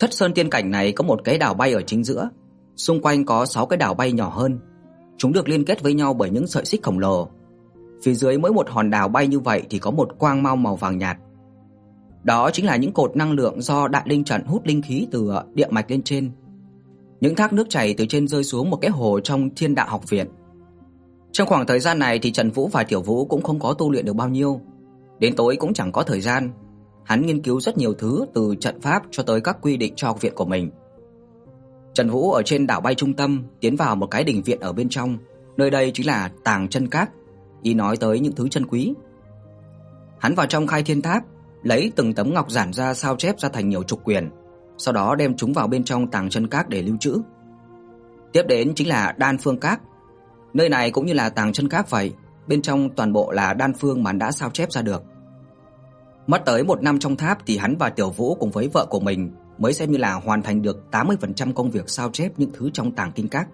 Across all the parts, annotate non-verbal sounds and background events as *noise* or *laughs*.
Thất Sơn Tiên Cảnh này có một cái đảo bay ở chính giữa, xung quanh có 6 cái đảo bay nhỏ hơn. Chúng được liên kết với nhau bởi những sợi xích khổng lồ. Phía dưới mỗi một hòn đảo bay như vậy thì có một quang mau màu vàng nhạt. Đó chính là những cột năng lượng do Đại Linh trận hút linh khí từ ờ, địa mạch lên trên. Những thác nước chảy từ trên rơi xuống một cái hồ trong Thiên Đạo học viện. Trong khoảng thời gian này thì Trần Vũ và Tiểu Vũ cũng không có tu luyện được bao nhiêu, đến tối cũng chẳng có thời gian. Hắn nghiên cứu rất nhiều thứ từ trận pháp cho tới các quy định cho học viện của mình. Trần Vũ ở trên đảo bay trung tâm tiến vào một cái đình viện ở bên trong, nơi đây chính là Tàng Chân Các, ý nói tới những thứ chân quý. Hắn vào trong Khai Thiên Tháp, lấy từng tấm ngọc giản ra sao chép ra thành nhiều trục quyền, sau đó đem chúng vào bên trong Tàng Chân Các để lưu trữ. Tiếp đến chính là Đan Phương Các. Nơi này cũng như là Tàng Chân Các vậy, bên trong toàn bộ là đan phương mà đã sao chép ra được. Mất tới một năm trong tháp thì hắn và Tiểu Vũ cùng với vợ của mình mới xem như là hoàn thành được 80% công việc sao chép những thứ trong tàng kinh các.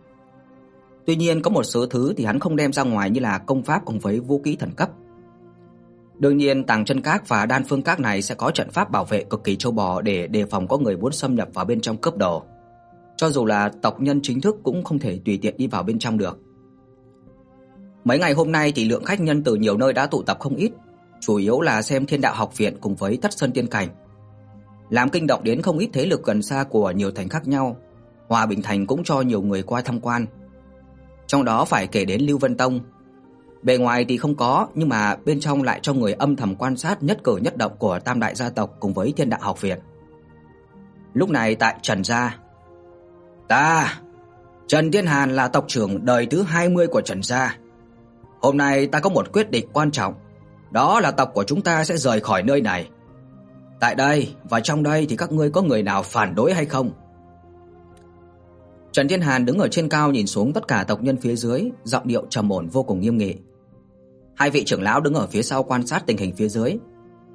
Tuy nhiên có một số thứ thì hắn không đem ra ngoài như là công pháp cùng với vũ khí thần cấp. Đương nhiên tàng chân các và đan phương các này sẽ có trận pháp bảo vệ cực kỳ châu bò để đề phòng có người muốn xâm nhập vào bên trong cướp đồ. Cho dù là tộc nhân chính thức cũng không thể tùy tiện đi vào bên trong được. Mấy ngày hôm nay thì lượng khách nhân từ nhiều nơi đã tụ tập không ít, chủ yếu là xem Thiên Đạo học viện cùng với Thất Sơn Tiên cảnh. Làm kinh động đến không ít thế lực gần xa của nhiều thành khác nhau, Hòa Bình Thành cũng cho nhiều người qua tham quan. Trong đó phải kể đến Lưu Vân Tông. Bề ngoài thì không có, nhưng mà bên trong lại cho người âm thầm quan sát nhất cử nhất động của Tam đại gia tộc cùng với Thiên Đạo học viện. Lúc này tại Trần gia, ta Trần Thiên Hàn là tộc trưởng đời thứ 20 của Trần gia Hôm nay ta có một quyết định quan trọng, đó là tộc của chúng ta sẽ rời khỏi nơi này. Tại đây và trong đây thì các ngươi có người nào phản đối hay không? Trần Thiên Hàn đứng ở trên cao nhìn xuống tất cả tộc nhân phía dưới, giọng điệu trầm ổn vô cùng nghiêm nghị. Hai vị trưởng lão đứng ở phía sau quan sát tình hình phía dưới.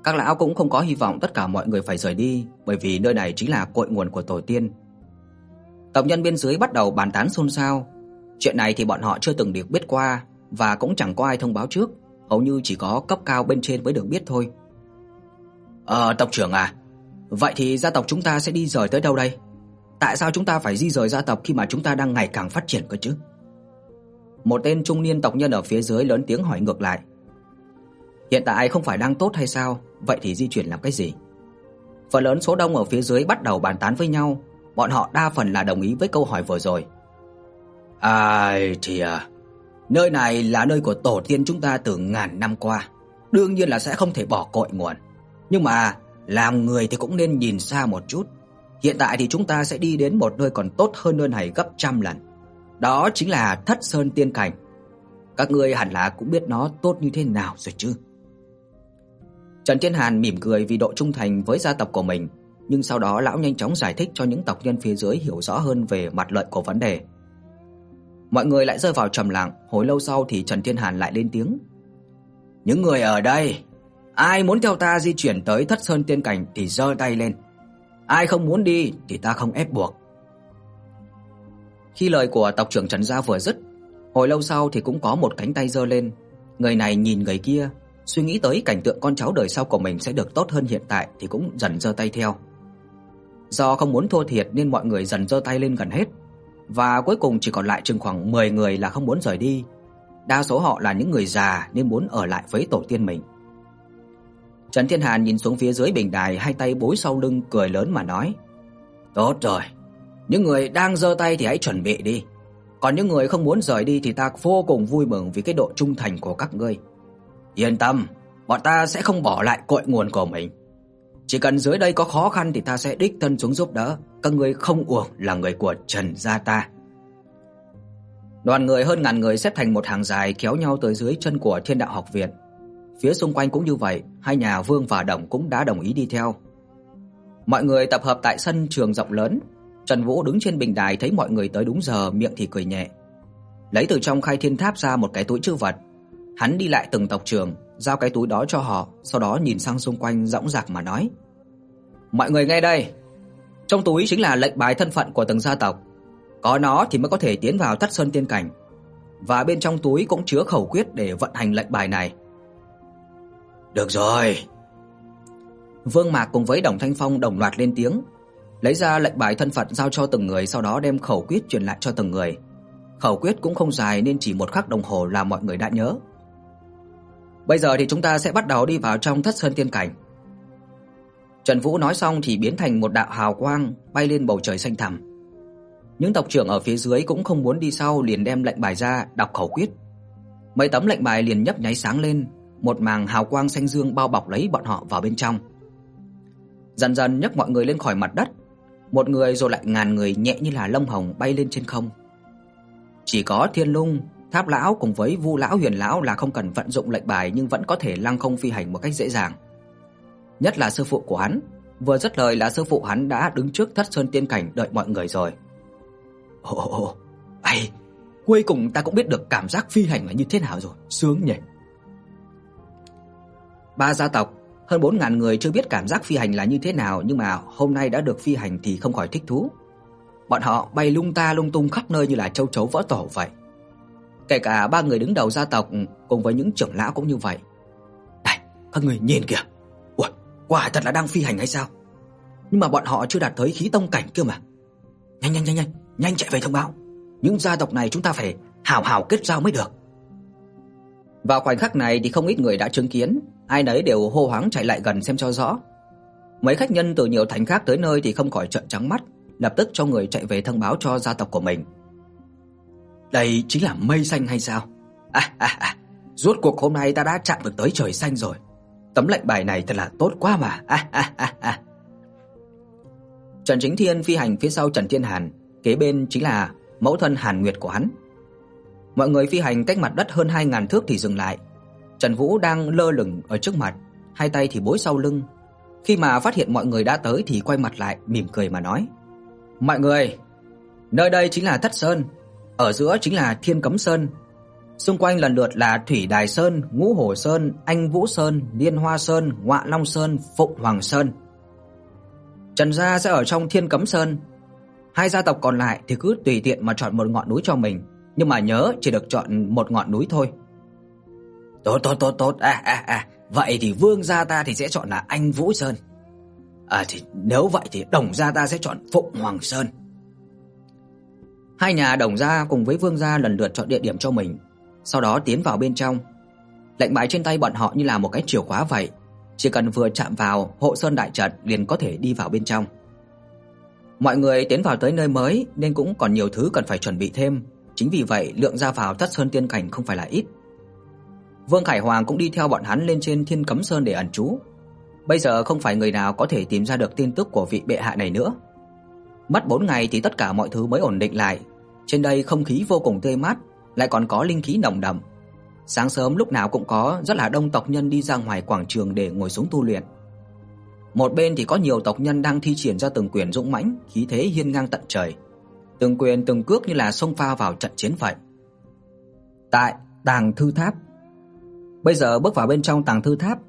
Các lão cũng không có hy vọng tất cả mọi người phải rời đi, bởi vì nơi này chính là cội nguồn của tổ tiên. Tộc nhân bên dưới bắt đầu bàn tán xôn xao. Chuyện này thì bọn họ chưa từng được biết qua, và cũng chẳng có ai thông báo trước, hầu như chỉ có cấp cao bên trên mới được biết thôi. Ờ tộc trưởng à, vậy thì gia tộc chúng ta sẽ đi rời tới đâu đây? Tại sao chúng ta phải di rời gia tộc khi mà chúng ta đang ngày càng phát triển cơ chứ? Một tên trung niên tộc nhân ở phía dưới lớn tiếng hỏi ngược lại. Hiện tại không phải đang tốt hay sao, vậy thì di chuyển làm cái gì? Phần lớn số đông ở phía dưới bắt đầu bàn tán với nhau, bọn họ đa phần là đồng ý với câu hỏi vừa rồi. Ai thì à, Nơi này là nơi của tổ tiên chúng ta từ ngàn năm qua, đương nhiên là sẽ không thể bỏ cội nguồn. Nhưng mà làm người thì cũng nên nhìn xa một chút. Hiện tại thì chúng ta sẽ đi đến một nơi còn tốt hơn nơi này gấp trăm lần. Đó chính là Thất Sơn Tiên Cảnh. Các ngươi hẳn là cũng biết nó tốt như thế nào rồi chứ. Trần Thiên Hàn mỉm cười vì độ trung thành với gia tộc của mình, nhưng sau đó lão nhanh chóng giải thích cho những tộc nhân phía dưới hiểu rõ hơn về mặt lợi của vấn đề. Mọi người lại rơi vào trầm lặng, hồi lâu sau thì Trần Thiên Hàn lại lên tiếng. "Những người ở đây, ai muốn theo ta di chuyển tới Thất Sơn Tiên cảnh thì giơ tay lên. Ai không muốn đi thì ta không ép buộc." Khi lời của tộc trưởng Trần gia vừa dứt, hồi lâu sau thì cũng có một cánh tay giơ lên. Người này nhìn người kia, suy nghĩ tới cảnh tượng con cháu đời sau của mình sẽ được tốt hơn hiện tại thì cũng dần giơ tay theo. Do không muốn thua thiệt nên mọi người dần giơ tay lên gần hết và cuối cùng chỉ còn lại chừng khoảng 10 người là không muốn rời đi. Đa số họ là những người già nên muốn ở lại với tổ tiên mình. Trần Thiên Hàn nhìn xuống phía dưới bình đài, hai tay bối sau lưng cười lớn mà nói: "Tốt rồi, những người đang giơ tay thì hãy chuẩn bị đi. Còn những người không muốn rời đi thì ta vô cùng vui mừng vì cái độ trung thành của các ngươi. Yên tâm, bọn ta sẽ không bỏ lại cội nguồn của mình. Chỉ cần dưới đây có khó khăn thì ta sẽ đích thân xuống giúp đỡ, các ngươi không uổng là người của Trần gia ta." Đoàn người hơn ngàn người xếp thành một hàng dài kéo nhau tới dưới chân của Thiên Đạo học viện. Phía xung quanh cũng như vậy, hai nhà Vương và Đồng cũng đã đồng ý đi theo. Mọi người tập hợp tại sân trường rộng lớn, Trần Vũ đứng trên bình đài thấy mọi người tới đúng giờ, miệng thì cười nhẹ. Lấy từ trong khai thiên tháp ra một cái túi trữ vật, hắn đi lại từng tộc trưởng, giao cái túi đó cho họ, sau đó nhìn sang xung quanh dõng dạc mà nói: "Mọi người nghe đây, trong túi chính là lệnh bài thân phận của từng gia tộc, có nó thì mới có thể tiến vào Thất Sơn Tiên cảnh. Và bên trong túi cũng chứa khẩu quyết để vận hành lệnh bài này." "Được rồi." Vương Mạc cùng với Đồng Thanh Phong đồng loạt lên tiếng. lấy ra lệnh bài thân phận giao cho từng người, sau đó đem khẩu quyết truyền lại cho từng người. Khẩu quyết cũng không dài nên chỉ một khắc đồng hồ là mọi người đã nhớ. Bây giờ thì chúng ta sẽ bắt đầu đi vào trong Thất Sơn Tiên cảnh. Trần Vũ nói xong thì biến thành một đạo hào quang bay lên bầu trời xanh thẳm. Những tộc trưởng ở phía dưới cũng không muốn đi sau liền đem lệnh bài ra đọc khẩu quyết. Mấy tấm lệnh bài liền nhấp nháy sáng lên, một màng hào quang xanh dương bao bọc lấy bọn họ vào bên trong. Dần dần nhấc mọi người lên khỏi mặt đất, một người rồi lại ngàn người nhẹ như là lông hồng bay lên trên không. Chỉ có Thiên Lung, Tháp lão cùng với Vu lão Huyền lão là không cần vận dụng lệnh bài nhưng vẫn có thể lăng không phi hành một cách dễ dàng. Nhất là sư phụ của hắn, vừa dứt lời là sư phụ hắn đã đứng trước Thất Sơn Tiên cảnh đợi mọi người rồi. Ồ ồ ồ, ai, cuối cùng ta cũng biết được cảm giác phi hành là như thế nào rồi, sướng nhỉ. Ba gia tộc, hơn 4000 người chưa biết cảm giác phi hành là như thế nào nhưng mà hôm nay đã được phi hành thì không khỏi thích thú. Bọn họ bay lung ta lung tung khắp nơi như là châu chấu vỡ tổ vậy. Kể cả ba người đứng đầu gia tộc cùng với những trưởng lão cũng như vậy. Này, các người nhìn kìa. Quả thật là đang phi hành hay sao? Nhưng mà bọn họ chưa đạt tới khí tông cảnh kia mà. Nhanh nhanh nhanh nhanh, nhanh chạy về thông báo. Những gia tộc này chúng ta phải hảo hảo kết giao mới được. Vào khoảnh khắc này thì không ít người đã chứng kiến, ai nấy đều hô hoáng chạy lại gần xem cho rõ. Mấy khách nhân từ nhiều thành khác tới nơi thì không khỏi trợn trắng mắt, lập tức cho người chạy về thông báo cho gia tộc của mình. Đây chính là mây xanh hay sao? À, à, à, rốt cuộc hôm nay ta đã chạm được tới trời xanh rồi. Tấm lệnh bài này thật là tốt quá mà. À, à, à, à. Trần Chính Thiên phi hành phía sau Trần Thiên Hàn, kế bên chính là mẫu thân Hàn Nguyệt của hắn. Mọi người phi hành cách mặt đất hơn 2000 thước thì dừng lại. Trần Vũ đang lơ lửng ở trước mặt, hai tay thì bối sau lưng. Khi mà phát hiện mọi người đã tới thì quay mặt lại mỉm cười mà nói: "Mọi người, nơi đây chính là Thất Sơn, ở giữa chính là Thiên Cấm Sơn. Xung quanh lần lượt là Thủy Đài Sơn, Ngũ hồ Sơn, Anh Vũ Sơn, Liên Hoa Sơn, Ngọa Long Sơn, Phụng Hoàng Sơn. Trần gia sẽ ở trong Thiên Cấm Sơn. Hai gia tộc còn lại thì cứ tùy tiện mà chọn một ngọn núi cho mình, nhưng mà nhớ chỉ được chọn một ngọn núi thôi. Tốt tốt tốt tốt, à à à, vậy thì Vương gia ta thì sẽ chọn là Anh Vũ Sơn. À thì nếu vậy thì Đồng gia ta sẽ chọn Phụng Hoàng Sơn. Hai nhà đồng gia cùng với vương gia lần lượt chọn địa điểm cho mình, sau đó tiến vào bên trong. Lệnh bài trên tay bọn họ như là một cái chìa khóa vậy, chỉ cần vừa chạm vào hộ sơn đại trận liền có thể đi vào bên trong. Mọi người tiến vào tới nơi mới nên cũng còn nhiều thứ cần phải chuẩn bị thêm, chính vì vậy lượng ra vào Thất Sơn Tiên cảnh không phải là ít. Vương Khải Hoàng cũng đi theo bọn hắn lên trên Thiên Cấm Sơn để ẩn trú. Bây giờ không phải người nào có thể tìm ra được tin tức của vị bệ hạ này nữa. Mất 4 ngày thì tất cả mọi thứ mới ổn định lại, trên đây không khí vô cùng tươi mát, lại còn có linh khí nồng đậm. Sáng sớm lúc nào cũng có rất là đông tộc nhân đi ra ngoài quảng trường để ngồi xuống tu luyện. Một bên thì có nhiều tộc nhân đang thi triển ra từng quyền dũng mãnh, khí thế hiên ngang tận trời. Từng quyền từng cước như là xông pha vào trận chiến vậy. Tại Tàng Thư Tháp. Bây giờ bước vào bên trong Tàng Thư Tháp,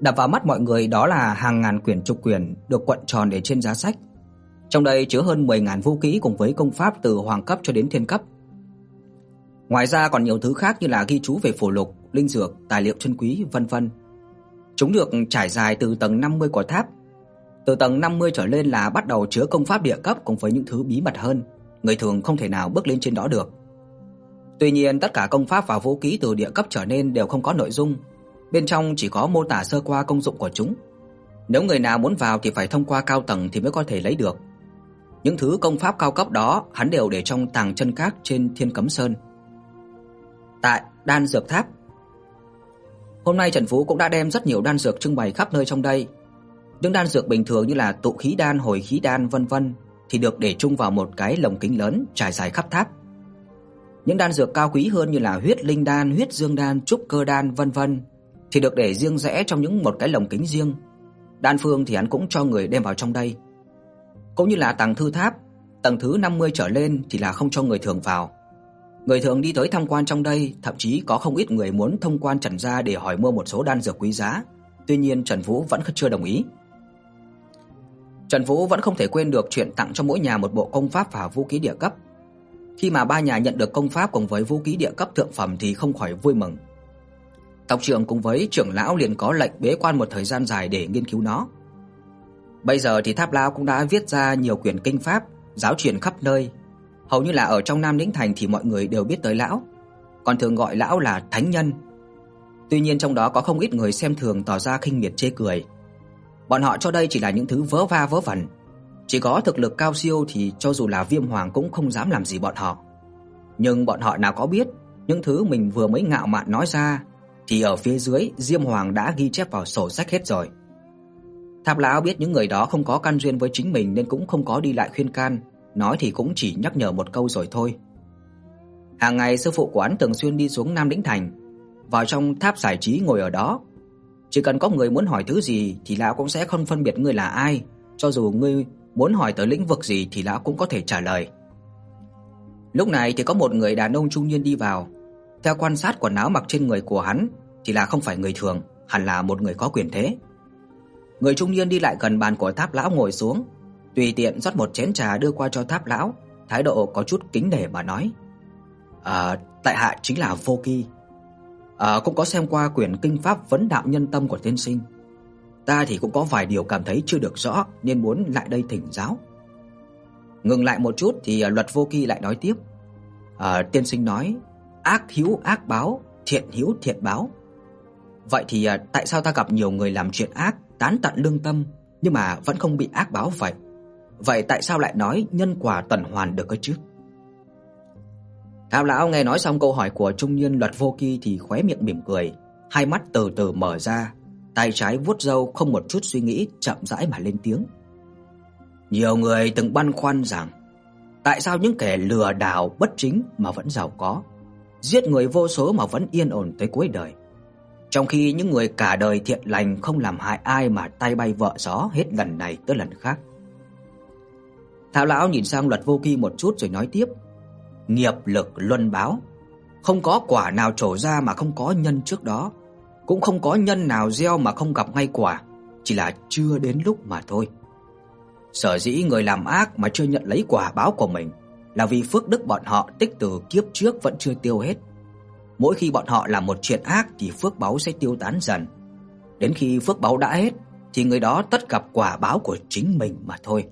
đập vào mắt mọi người đó là hàng ngàn quyển trục quyền được quận tròn để trên giá sách. Trong đây chứa hơn 10 ngàn vũ khí cùng với công pháp từ hoàng cấp cho đến thiên cấp. Ngoài ra còn nhiều thứ khác như là ghi chú về phù lục, linh dược, tài liệu chân quý, vân vân. Chúng được trải dài từ tầng 50 của tháp. Từ tầng 50 trở lên là bắt đầu chứa công pháp địa cấp cùng với những thứ bí mật hơn, người thường không thể nào bước lên trên đó được. Tuy nhiên, tất cả công pháp và vũ khí từ địa cấp trở lên đều không có nội dung, bên trong chỉ có mô tả sơ qua công dụng của chúng. Nếu người nào muốn vào thì phải thông qua cao tầng thì mới có thể lấy được. Những thứ công pháp cao cấp đó hắn đều để trong tàng chân các trên Thiên Cấm Sơn. Tại Đan Dược Tháp. Hôm nay Trần Phú cũng đã đem rất nhiều đan dược trưng bày khắp nơi trong đây. Những đan dược bình thường như là tụ khí đan, hồi khí đan vân vân thì được để chung vào một cái lồng kính lớn trải dài khắp tháp. Những đan dược cao quý hơn như là huyết linh đan, huyết dương đan, trúc cơ đan vân vân thì được để riêng rẽ trong những một cái lồng kính riêng. Đan phương thì hắn cũng cho người đem vào trong đây cũng như là tầng thư tháp, tầng thứ 50 trở lên thì là không cho người thường vào. Người thường đi tới tham quan trong đây, thậm chí có không ít người muốn thông quan Trần gia để hỏi mua một số đan dược quý giá, tuy nhiên Trần Vũ vẫn chưa đồng ý. Trần Vũ vẫn không thể quên được chuyện tặng cho mỗi nhà một bộ công pháp và vũ khí địa cấp. Khi mà ba nhà nhận được công pháp cùng với vũ khí địa cấp thượng phẩm thì không khỏi vui mừng. Tộc trưởng cùng với trưởng lão liền có lệnh bế quan một thời gian dài để nghiên cứu nó. Bây giờ thì Tháp lão cũng đã viết ra nhiều quyển kinh pháp, giáo truyền khắp nơi. Hầu như là ở trong Nam Lĩnh thành thì mọi người đều biết tới lão, còn thường gọi lão là thánh nhân. Tuy nhiên trong đó có không ít người xem thường tỏ ra khinh miệt chê cười. Bọn họ cho đây chỉ là những thứ vớ va vớ vẩn, chỉ có thực lực cao siêu thì cho dù là Viêm Hoàng cũng không dám làm gì bọn họ. Nhưng bọn họ nào có biết, những thứ mình vừa mới ngạo mạn nói ra thì ở phía dưới Diêm Hoàng đã ghi chép vào sổ sách hết rồi. Tháp lão biết những người đó không có căn duyên với chính mình nên cũng không có đi lại khuyên can, nói thì cũng chỉ nhắc nhở một câu rồi thôi. Hàng ngày sư phụ quán thường xuyên đi xuống Nam Lĩnh thành, vào trong tháp giải trí ngồi ở đó. Chỉ cần có người muốn hỏi thứ gì thì lão cũng sẽ không phân biệt người là ai, cho dù ngươi muốn hỏi tới lĩnh vực gì thì lão cũng có thể trả lời. Lúc này thì có một người đàn ông trung niên đi vào. Theo quan sát quần áo mặc trên người của hắn thì là không phải người thường, hẳn là một người có quyền thế. Người trung niên đi lại gần bàn của Tháp lão ngồi xuống, tùy tiện rót một chén trà đưa qua cho Tháp lão, thái độ có chút kính nể mà nói: "À, tại hạ chính là Vô Kỳ. À, cũng có xem qua quyển kinh pháp vấn đạo nhân tâm của tiên sinh. Ta thì cũng có vài điều cảm thấy chưa được rõ nên muốn lại đây thỉnh giáo." Ngừng lại một chút thì Luật Vô Kỳ lại nói tiếp: "À, tiên sinh nói, ác hữu ác báo, thiện hữu thiện báo. Vậy thì à, tại sao ta gặp nhiều người làm chuyện ác tán tận lương tâm nhưng mà vẫn không bị ác báo vậy. Vậy tại sao lại nói nhân quả tuần hoàn được cơ chứ? Hạo lão nghe nói xong câu hỏi của trung niên Luật Vô Kỳ thì khóe miệng mỉm cười, hai mắt từ từ mở ra, tay trái vuốt râu không một chút suy nghĩ, chậm rãi mà lên tiếng. Nhiều người từng băn khoăn rằng tại sao những kẻ lừa đảo bất chính mà vẫn giàu có, giết người vô số mà vẫn yên ổn tới cuối đời. Trong khi những người cả đời thiện lành không làm hại ai mà tay bay vợ gió hết lần này tới lần khác. Thảo lão nhìn sang Luật Vô Kỳ một chút rồi nói tiếp: Nghiệp lực luân báo, không có quả nào trổ ra mà không có nhân trước đó, cũng không có nhân nào gieo mà không gặp ngay quả, chỉ là chưa đến lúc mà thôi. Sở dĩ người làm ác mà chưa nhận lấy quả báo của mình là vì phước đức bọn họ tích từ kiếp trước vẫn chưa tiêu hết mỗi khi bọn họ làm một chuyện ác thì phước báo sẽ tiêu tán dần. Đến khi phước báo đã hết thì người đó tất gặp quả báo của chính mình mà thôi.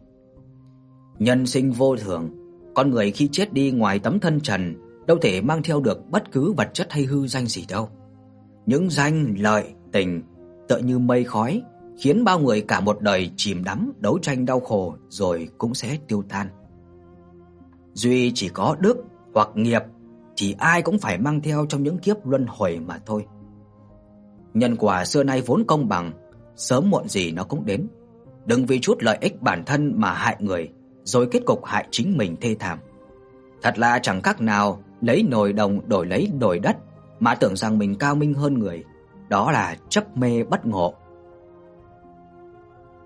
Nhân sinh vô thường, con người khi chết đi ngoài tấm thân trần đâu thể mang theo được bất cứ vật chất hay hư danh gì đâu. Những danh lợi, tình tựa như mây khói, khiến bao người cả một đời chìm đắm đấu tranh đau khổ rồi cũng sẽ tiêu tan. Duy chỉ có đức hoặc nghiệp thì ai cũng phải mang theo trong những kiếp luân hồi mà thôi. Nhân quả xưa nay vốn công bằng, sớm muộn gì nó cũng đến. Đừng vì chút lợi ích bản thân mà hại người, rồi kết cục hại chính mình thê thảm. Thật là chẳng khác nào lấy nồi đồng đổi lấy đồi đất mà tưởng rằng mình cao minh hơn người, đó là chấp mê bất ngộ.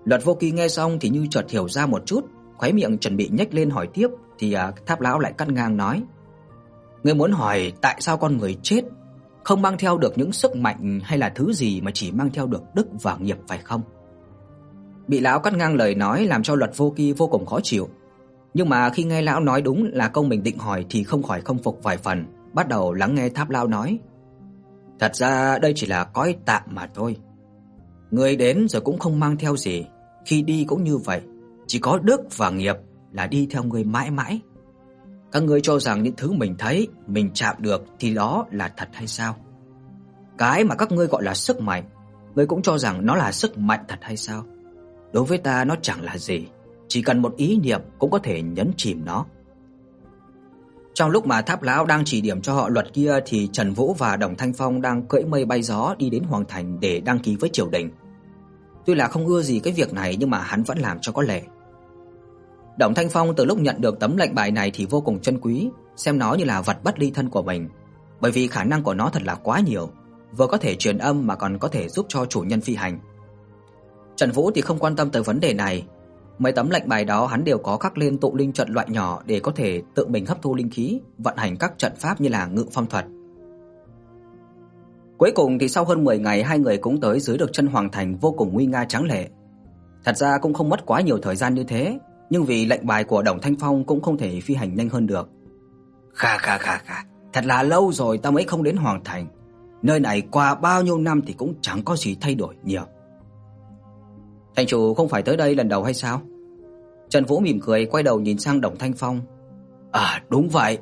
Luật Vô Kỳ nghe xong thì như chợt hiểu ra một chút, khóe miệng chuẩn bị nhếch lên hỏi tiếp thì à, Tháp lão lại cắt ngang nói: Ngươi muốn hỏi tại sao con người chết không mang theo được những sức mạnh hay là thứ gì mà chỉ mang theo được đức và nghiệp phải không? Bị lão cắt ngang lời nói làm cho Luật Vô Kỳ vô cùng khó chịu. Nhưng mà khi nghe lão nói đúng là công mình định hỏi thì không khỏi không phục vài phần, bắt đầu lắng nghe Tháp lão nói. Thật ra đây chỉ là cõi tạm mà thôi. Người đến rồi cũng không mang theo gì, khi đi cũng như vậy, chỉ có đức và nghiệp là đi theo người mãi mãi. Các ngươi cho rằng những thứ mình thấy, mình chạm được thì đó là thật hay sao? Cái mà các ngươi gọi là sức mạnh, ngươi cũng cho rằng nó là sức mạnh thật hay sao? Đối với ta nó chẳng là gì, chỉ cần một ý niệm cũng có thể nhấn chìm nó. Trong lúc mà Tháp lão đang chỉ điểm cho họ luật kia thì Trần Vũ và Đồng Thanh Phong đang cưỡi mây bay gió đi đến hoàng thành để đăng ký với triều đình. Tuy là không ưa gì cái việc này nhưng mà hắn vẫn làm cho có lệ. Đồng Thanh Phong từ lúc nhận được tấm lệnh bài này thì vô cùng trân quý, xem nó như là vật bất ly thân của mình, bởi vì khả năng của nó thật là quá nhiều, vừa có thể truyền âm mà còn có thể giúp cho chủ nhân phi hành. Trần Vũ thì không quan tâm tới vấn đề này, mấy tấm lệnh bài đó hắn đều có khắc lên tụ linh trận loại nhỏ để có thể tự mình hấp thu linh khí, vận hành các trận pháp như là ngự phong thuật. Cuối cùng thì sau hơn 10 ngày hai người cũng tới dưới được chân hoàng thành vô cùng nguy nga tráng lệ. Thật ra cũng không mất quá nhiều thời gian như thế, nhưng vì lệnh bài của Đồng Thanh Phong cũng không thể phi hành nhanh hơn được. Kha kha kha kha, thật là lâu rồi ta mới không đến Hoàng Thành. Nơi này qua bao nhiêu năm thì cũng chẳng có gì thay đổi nhiều. Thành chủ không phải tới đây lần đầu hay sao? Trần Vũ mỉm cười quay đầu nhìn sang Đồng Thanh Phong. À, đúng vậy.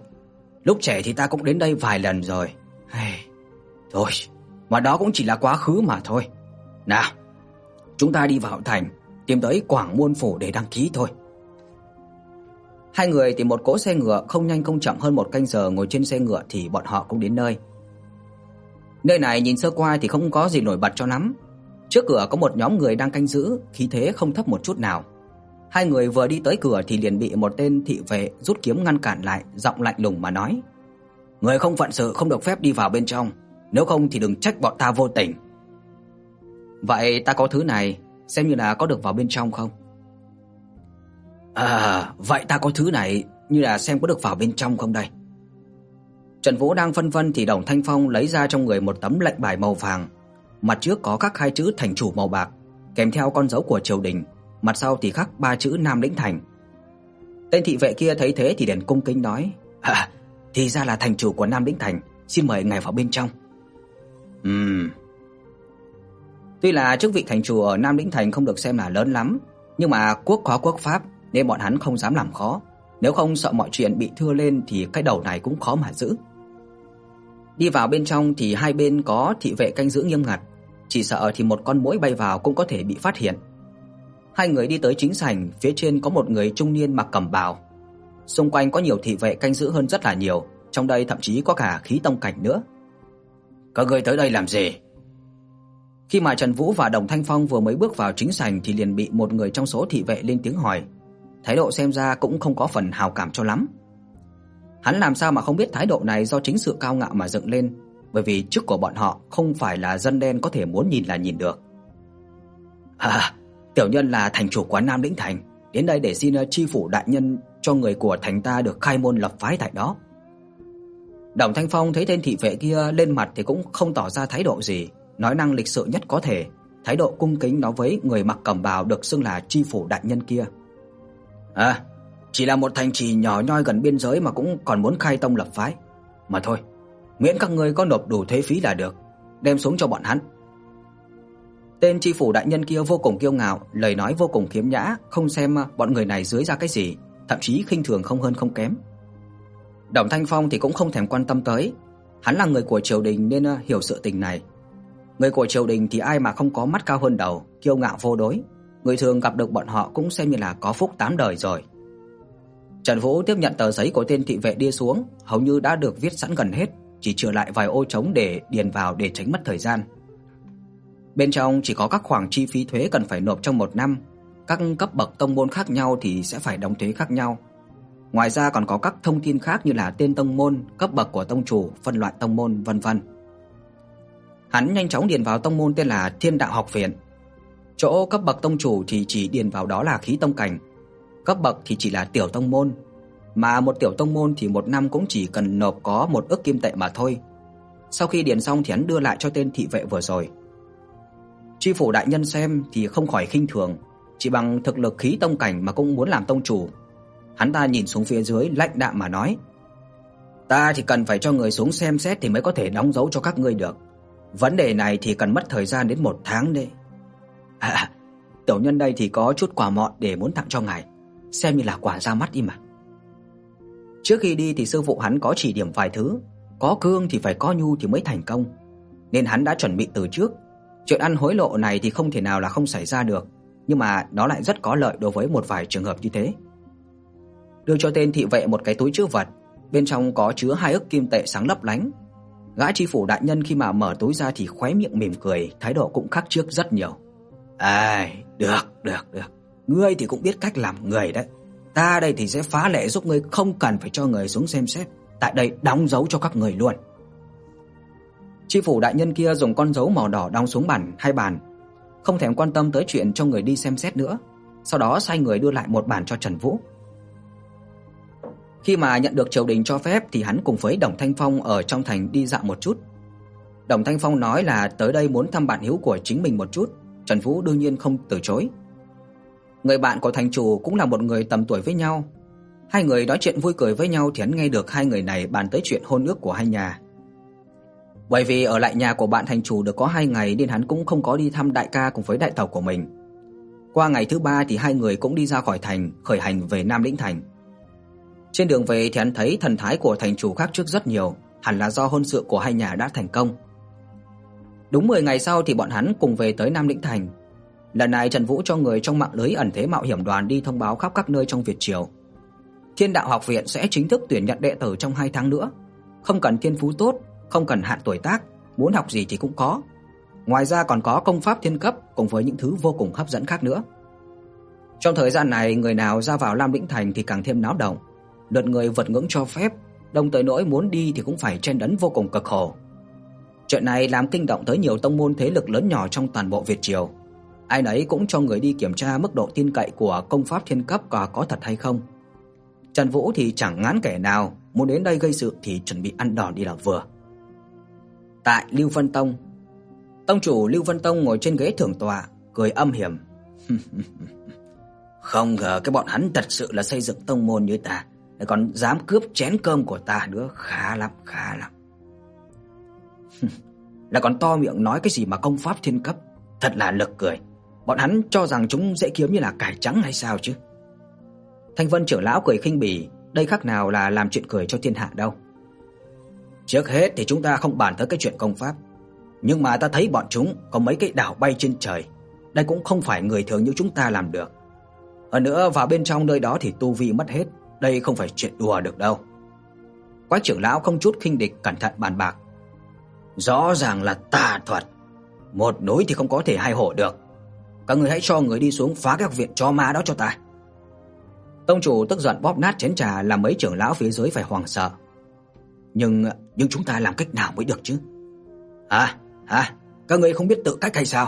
Lúc trẻ thì ta cũng đến đây vài lần rồi. Hay. thôi, mà đó cũng chỉ là quá khứ mà thôi. Nào, chúng ta đi vào thành, tìm tới Quảng Môn phủ để đăng ký thôi. Hai người tìm một cỗ xe ngựa không nhanh không chậm hơn một canh giờ ngồi trên xe ngựa thì bọn họ cũng đến nơi. Nơi này nhìn sơ qua thì không có gì nổi bật cho lắm. Trước cửa có một nhóm người đang canh giữ, khí thế không thấp một chút nào. Hai người vừa đi tới cửa thì liền bị một tên thị vệ rút kiếm ngăn cản lại, giọng lạnh lùng mà nói: "Người không phận sự không được phép đi vào bên trong, nếu không thì đừng trách bọn ta vô tình." "Vậy ta có thứ này, xem như là có được vào bên trong không?" À, vậy ta có thứ này, như là xem có được vào bên trong không đây. Trần Vũ đang phân vân thì Đồng Thanh Phong lấy ra trong người một tấm lệnh bài màu vàng, mặt trước có khắc hai chữ thành chủ màu bạc, kèm theo con dấu của triều đình, mặt sau thì khắc ba chữ Nam Lĩnh Thành. Tên thị vệ kia thấy thế thì liền cung kính nói: "À, thì ra là thành chủ của Nam Lĩnh Thành, xin mời ngài vào bên trong." Ừm. Tuy là chức vị thành chủ ở Nam Lĩnh Thành không được xem là lớn lắm, nhưng mà quốc có quốc pháp, nên bọn hắn không dám làm khó, nếu không sợ mọi chuyện bị thưa lên thì cái đầu này cũng khó mà giữ. Đi vào bên trong thì hai bên có thị vệ canh giữ nghiêm ngặt, chỉ sợ thì một con muỗi bay vào cũng có thể bị phát hiện. Hai người đi tới chính sảnh, phía trên có một người trung niên mặc cẩm bào. Xung quanh có nhiều thị vệ canh giữ hơn rất là nhiều, trong đây thậm chí có cả khí tông cảnh nữa. Các ngươi tới đây làm gì? Khi mà Trần Vũ và Đồng Thanh Phong vừa mới bước vào chính sảnh thì liền bị một người trong số thị vệ lên tiếng hỏi thái độ xem ra cũng không có phần hào cảm cho lắm. Hắn làm sao mà không biết thái độ này do chính sự cao ngạo mà dựng lên, bởi vì chức của bọn họ không phải là dân đen có thể muốn nhìn là nhìn được. À, tiểu nhân là thành chủ quán Nam Lĩnh Thành, đến đây để xin uh, chi phủ đại nhân cho người của thành ta được khai môn lập phái tại đó. Đồng Thanh Phong thấy tên thị vệ kia lên mặt thì cũng không tỏ ra thái độ gì, nói năng lịch sự nhất có thể, thái độ cung kính nói với người mặc cẩm bào được xưng là chi phủ đại nhân kia. À, chỉ là một thành trì nhỏ nhoi gần biên giới mà cũng còn muốn khai tông lập phái. Mà thôi, miễn các ngươi có nộp đủ thuế phí là được, đem xuống cho bọn hắn. Tên tri phủ đại nhân kia vô cùng kiêu ngạo, lời nói vô cùng khiếm nhã, không xem ờ, bọn người này dưới ra cái gì, thậm chí khinh thường không hơn không kém. Đồng Thanh Phong thì cũng không thèm quan tâm tới, hắn là người của triều đình nên ờ, hiểu sự tình này. Người của triều đình thì ai mà không có mắt cao hơn đầu, kiêu ngạo vô đối người thường gặp được bọn họ cũng xem như là có phúc tám đời rồi. Trần Vũ tiếp nhận tờ giấy của tên thị vệ đưa xuống, hầu như đã được viết sẵn gần hết, chỉ chừa lại vài ô trống để điền vào để tránh mất thời gian. Bên trong chỉ có các khoản chi phí thuế cần phải nộp trong một năm, các cấp bậc tông môn khác nhau thì sẽ phải đóng thuế khác nhau. Ngoài ra còn có các thông tin khác như là tên tông môn, cấp bậc của tông chủ, phân loại tông môn vân vân. Hắn nhanh chóng điền vào tông môn tên là Thiên Đạo Học Viện, Chỗ cấp bậc tông chủ thì chỉ điền vào đó là khí tông cảnh, cấp bậc thì chỉ là tiểu tông môn, mà một tiểu tông môn thì một năm cũng chỉ cần nộp có một ức kim tệ mà thôi. Sau khi điền xong thì hắn đưa lại cho tên thị vệ vừa rồi. Chi phủ đại nhân xem thì không khỏi khinh thường, chỉ bằng thực lực khí tông cảnh mà cũng muốn làm tông chủ. Hắn ta nhìn xuống phía dưới lạnh đạm mà nói: "Ta chỉ cần phải cho người xuống xem xét thì mới có thể đóng dấu cho các ngươi được. Vấn đề này thì cần mất thời gian đến một tháng đấy." *laughs* À, tiểu nhân đây thì có chút quà mọn để muốn tặng cho ngài, xem như là quà ra mắt đi mà. Trước khi đi thì sư phụ hắn có chỉ điểm vài thứ, có cương thì phải có nhu thì mới thành công, nên hắn đã chuẩn bị từ trước. Chuyện ăn hối lộ này thì không thể nào là không xảy ra được, nhưng mà nó lại rất có lợi đối với một vài trường hợp như thế. Đưa cho tên thị vệ một cái túi trữ vật, bên trong có chứa hai ức kim tệ sáng lấp lánh. Gã chi phủ đại nhân khi mà mở túi ra thì khóe miệng mỉm cười, thái độ cũng khác trước rất nhiều. Ai, được, được, được. Ngươi thì cũng biết cách làm người đấy. Ta đây thì sẽ phá lệ giúp ngươi không cần phải cho người xuống xem xét, tại đây đóng dấu cho các người luôn. Chi phủ đại nhân kia dùng con dấu màu đỏ đóng xuống bàn hai bàn, không thèm quan tâm tới chuyện cho người đi xem xét nữa, sau đó sai người đưa lại một bản cho Trần Vũ. Khi mà nhận được triều đình cho phép thì hắn cùng với Đồng Thanh Phong ở trong thành đi dạo một chút. Đồng Thanh Phong nói là tới đây muốn thăm bạn hiếu của chính mình một chút, Trần Vũ đương nhiên không từ chối. Người bạn của thành chủ cũng là một người tầm tuổi với nhau. Hai người nói chuyện vui cười với nhau thì hắn nghe được hai người này bàn tới chuyện hôn ước của hai nhà. Bởi vì ở lại nhà của bạn thành chủ được có 2 ngày nên hắn cũng không có đi thăm đại ca cùng với đại tàu của mình. Qua ngày thứ ba thì hai người cũng đi ra khỏi thành, khởi hành về Nam Lĩnh thành. Trên đường về thì hắn thấy thần thái của thành chủ khác trước rất nhiều, hẳn là do hôn sự của hai nhà đã thành công. Đúng 10 ngày sau thì bọn hắn cùng về tới Nam Lĩnh thành. Lần này Trần Vũ cho người trong mạng lưới ẩn thế mạo hiểm đoàn đi thông báo khắp các nơi trong Việt triều. Thiên Đạo học viện sẽ chính thức tuyển nhận đệ tử trong 2 tháng nữa. Không cần thiên phú tốt, không cần hạn tuổi tác, muốn học gì thì cũng có. Ngoài ra còn có công pháp thiên cấp cùng với những thứ vô cùng hấp dẫn khác nữa. Trong thời gian này, người nào ra vào Lam Lĩnh thành thì càng thêm náo động. Lượt người vượt ngưỡng cho phép, đồng tới nỗi muốn đi thì cũng phải chen đấn vô cùng cực khổ. Chuyện này làm kinh động tới nhiều tông môn thế lực lớn nhỏ trong toàn bộ Việt triều. Ai nấy cũng cho người đi kiểm tra mức độ tin cậy của công pháp thiên cấp có có thật hay không. Trần Vũ thì chẳng ngán kẻ nào, muốn đến đây gây sự thì chuẩn bị ăn đòn đi là vừa. Tại Lưu Vân Tông, tông chủ Lưu Vân Tông ngồi trên ghế thượng tọa, cười âm hiểm. *laughs* Không ngờ cái bọn hắn thật sự là xây dựng tông môn như ta, lại còn dám cướp chén cơm của ta nữa, khá lắm, khá lắm. *laughs* là còn to miệng nói cái gì mà công pháp thiên cấp, thật là lực cười. Bọn hắn cho rằng chúng dễ kiếm như là cải trắng hay sao chứ? Thanh Vân trưởng lão cười khinh bỉ, đây khác nào là làm chuyện cười cho thiên hạ đâu. Trước hết thì chúng ta không bàn tới cái chuyện công pháp, nhưng mà ta thấy bọn chúng có mấy cái đảo bay trên trời, đây cũng không phải người thường như chúng ta làm được. Hơn nữa vào bên trong nơi đó thì tu vi mất hết, đây không phải chuyện đùa được đâu. Quách trưởng lão không chút khinh địch cẩn thận bàn bạc. Rõ ràng là tà thuật, một núi thì không có thể hai hổ được. Các người hãy cho người đi xuống phá các viện cho ma đó cho ta. Tông chủ tức giận bóp nát chén trà làm mấy trưởng lão phía dưới phải hoảng sợ. Nhưng nhưng chúng ta làm cách nào mới được chứ? Hả? Hả? Các người không biết tự cách hay sao?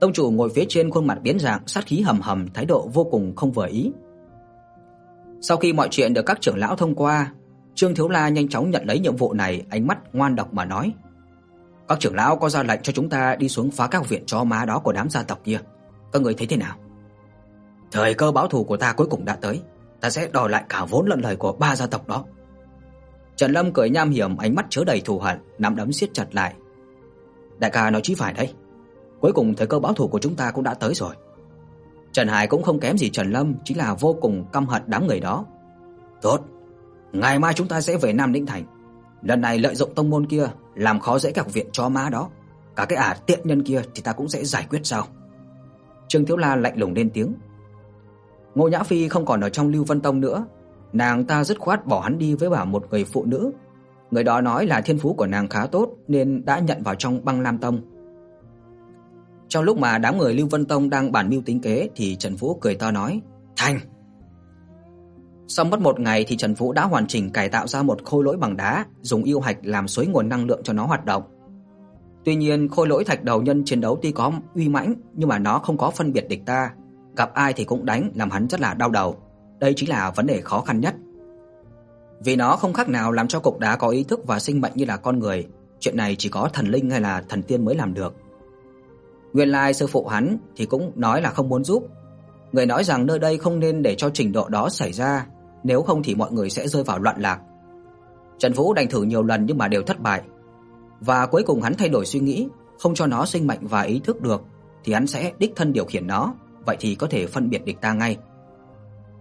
Tông chủ ngồi phía trên khuôn mặt biến dạng, sát khí hầm hầm, thái độ vô cùng không vừa ý. Sau khi mọi chuyện được các trưởng lão thông qua, Trương Thiếu La nhanh chóng nhận lấy nhiệm vụ này, ánh mắt ngoan độc mà nói: "Các trưởng lão có ra lệnh cho chúng ta đi xuống phá các viện chó má đó của đám gia tộc kia, các người thấy thế nào?" Thời cơ báo thù của ta cuối cùng đã tới, ta sẽ đòi lại cả vốn lẫn lời của ba gia tộc đó. Trần Lâm cười nham hiểm, ánh mắt chứa đầy thù hận, nắm đấm siết chặt lại. Đại ca nói chí phải đấy. Cuối cùng thời cơ báo thù của chúng ta cũng đã tới rồi. Trần Hải cũng không kém gì Trần Lâm, chỉ là vô cùng căm hận đám người đó. Tốt, ngày mai chúng ta sẽ về Nam Lĩnh thành. Lần này lợi dụng tông môn kia làm khó dễ các viện cho má đó, cả cái ả tiện nhân kia thì ta cũng sẽ giải quyết sao Trương Thiếu La lạnh lùng lên tiếng. Ngô Nhã Phi không còn ở trong Lưu Vân Tông nữa, nàng ta dứt khoát bỏ hắn đi với bảo một người phụ nữ. Người đó nói là thiên phú của nàng khá tốt nên đã nhận vào trong Băng Lam Tông. Trong lúc mà đám người Lưu Vân Tông đang bàn mưu tính kế thì Trần Vũ cười to nói: "Thành!" Sau mất một ngày thì Trần Vũ đã hoàn chỉnh cải tạo ra một khối lỗi bằng đá, dùng yêu hạch làm suối nguồn năng lượng cho nó hoạt động. Tuy nhiên, khối lỗi thạch đầu nhân chiến đấu tuy có uy mãnh nhưng mà nó không có phân biệt địch ta, gặp ai thì cũng đánh làm hắn rất là đau đầu. Đây chính là vấn đề khó khăn nhất. Vì nó không khác nào làm cho cục đá có ý thức và sinh mệnh như là con người, chuyện này chỉ có thần linh hay là thần tiên mới làm được. Nguyên lai sư phụ hắn thì cũng nói là không muốn giúp. Người nói rằng nơi đây không nên để cho trình độ đó xảy ra, nếu không thì mọi người sẽ rơi vào loạn lạc. Trần Vũ đành thử nhiều lần nhưng mà đều thất bại. Và cuối cùng hắn thay đổi suy nghĩ, không cho nó sinh mệnh và ý thức được thì hắn sẽ đích thân điều khiển nó, vậy thì có thể phân biệt địch ta ngay.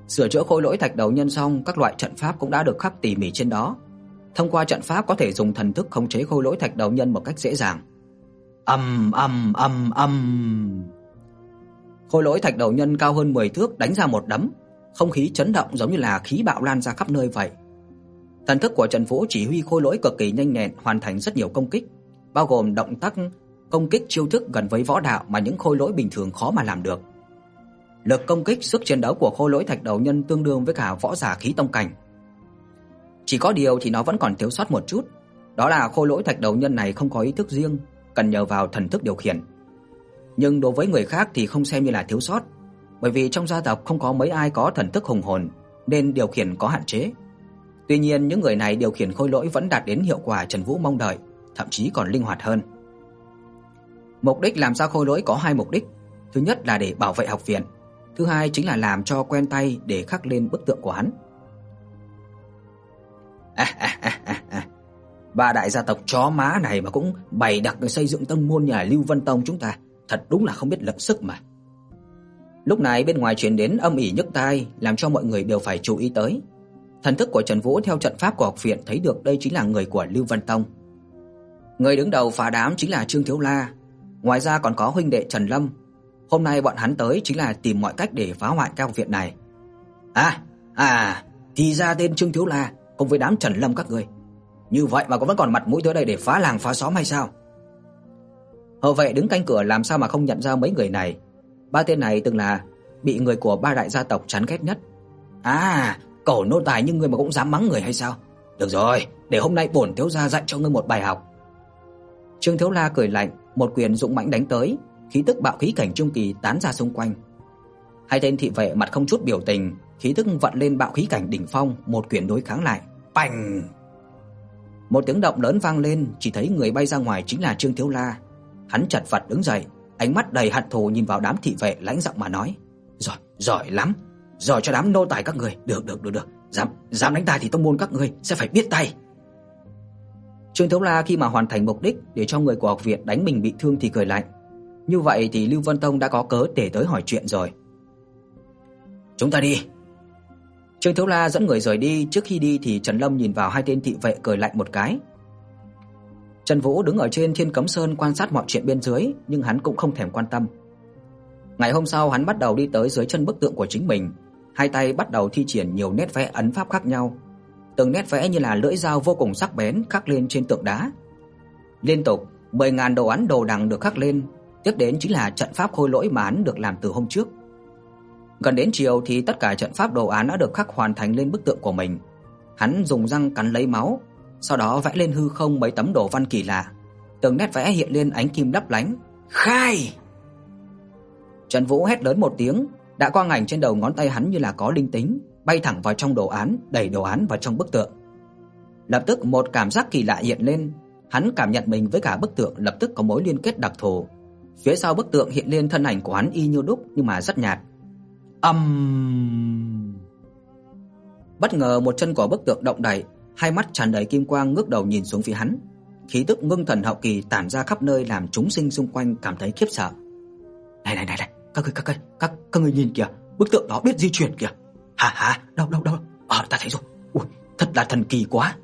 Sửa chữa khối lỗi thạch đầu nhân xong, các loại trận pháp cũng đã được khắc tỉ mỉ trên đó. Thông qua trận pháp có thể dùng thần thức khống chế khối lỗi thạch đầu nhân một cách dễ dàng. Ầm ầm ầm ầm. Khối lỗi thạch đầu nhân cao hơn 10 thước đánh ra một đấm, không khí chấn động giống như là khí bạo lan ra khắp nơi vậy. Thần thức của Trần Vũ chỉ huy khối lỗi cực kỳ nhanh nhẹn, hoàn thành rất nhiều công kích, bao gồm động tác công kích chiêu thức gần với võ đạo mà những khối lỗi bình thường khó mà làm được. Lực công kích, sức chiến đấu của khối lỗi thạch đầu nhân tương đương với cả võ giả khí tông cảnh. Chỉ có điều thì nó vẫn còn thiếu sót một chút, đó là khối lỗi thạch đầu nhân này không có ý thức riêng, cần nhờ vào thần thức điều khiển. Nhưng đối với người khác thì không xem như là thiếu sót, bởi vì trong gia tộc không có mấy ai có thần thức hùng hồn nên điều khiển có hạn chế. Tuy nhiên những người này điều khiển khôi lỗi vẫn đạt đến hiệu quả Trần Vũ mong đợi, thậm chí còn linh hoạt hơn. Mục đích làm ra khôi lỗi có hai mục đích. Thứ nhất là để bảo vệ học viện, thứ hai chính là làm cho quen tay để khắc lên bức tượng của hắn. *laughs* Ba đại gia tộc chó má này mà cũng bày đặt xây dựng tông môn nhà Lưu Vân Tông chúng ta, thật đúng là không biết lượng sức mà. Lúc này bên ngoài truyền đến âm ỉ nhức tai, làm cho mọi người đều phải chú ý tới. Thần thức của Trần Vũ theo trận pháp của học viện thấy được đây chính là người của Lưu văn Tông. Người đứng đầu phá đám chính là Trương Thiếu La, ngoài ra còn có huynh đệ Trần Lâm. Hôm nay bọn hắn tới chính là tìm mọi cách để phá hoại các học viện này. À, à, thì ra tên Trương Thiếu La cùng với đám Trần Lâm các ngươi. Như vậy mà cũng vẫn còn mặt mũi tới đây để phá làng phá xóm hay sao? hầu vệ đứng canh cửa làm sao mà không nhận ra mấy người này. Ba tên này từng là bị người của ba đại gia tộc chán ghét nhất. À, cổ nô tài như ngươi mà cũng dám mắng người hay sao? Được rồi, để hôm nay bổn thiếu gia dạy cho ngươi một bài học. Trương Thiếu La cười lạnh, một quyền dũng mãnh đánh tới, khí tức bạo khí cảnh trung kỳ tán ra xung quanh. Hai tên thị vệ mặt không chút biểu tình, khí tức vận lên bạo khí cảnh đỉnh phong, một quyền đối kháng lại. Bành! Một tiếng động lớn vang lên, chỉ thấy người bay ra ngoài chính là Trương Thiếu La. Hắn chật vật đứng dậy, ánh mắt đầy hận thù nhìn vào đám thị vệ lãnh giọng mà nói: "Giỏi, giỏi lắm, giỏi cho đám nô tài các người, được được được được, dám dám đánh ta thì tông môn các ngươi sẽ phải biết tay." Trương Thiếu La khi mà hoàn thành mục đích để cho người của học viện đánh mình bị thương thì cười lạnh. Như vậy thì Lưu Vân Tông đã có cớ để tới hỏi chuyện rồi. "Chúng ta đi." Trương Thiếu La dẫn người rời đi, trước khi đi thì Trần Lâm nhìn vào hai tên thị vệ cười lạnh một cái. Trần Vũ đứng ở trên Thiên Cấm Sơn quan sát mọi chuyện bên dưới, nhưng hắn cũng không thèm quan tâm. Ngày hôm sau hắn bắt đầu đi tới dưới chân bức tượng của chính mình, hai tay bắt đầu thi triển nhiều nét vẽ ấn pháp khác nhau. Từng nét vẽ như là lưỡi dao vô cùng sắc bén khắc lên trên tượng đá. Liên tục 10000 đồ án đồ đằng được khắc lên, tiếp đến chính là trận pháp khôi lỗi mà hắn được làm từ hôm trước. Gần đến chiều thì tất cả trận pháp đồ án đã được khắc hoàn thành lên bức tượng của mình. Hắn dùng răng cắn lấy máu, sau đó vẽ lên hư không mấy tấm đồ văn kỳ lạ. Từng nét vẽ hiện lên ánh kim lấp lánh. Khai! Trần Vũ hét lớn một tiếng, đã quang ảnh trên đầu ngón tay hắn như là có linh tính, bay thẳng vào trong đồ án, đẩy đồ án vào trong bức tượng. Lập tức một cảm giác kỳ lạ hiện lên, hắn cảm nhận mình với cả bức tượng lập tức có mối liên kết đặc thù. Phía sau bức tượng hiện lên thân ảnh của hắn y như đúc nhưng mà rất nhạt. Ầm. Um... Bất ngờ một chân của bức tượng động đậy, hai mắt tràn đầy kim quang ngước đầu nhìn xuống phía hắn. Khí tức ngưng thần hậu kỳ tản ra khắp nơi làm chúng sinh xung quanh cảm thấy khiếp sợ. Này này này này, các ngươi các ngươi, các các ngươi nhìn kìa, bức tượng đó biết di chuyển kìa. Hả hả, đâu đâu đâu. Ờ ta thấy rồi. Ui, thật là thần kỳ quá.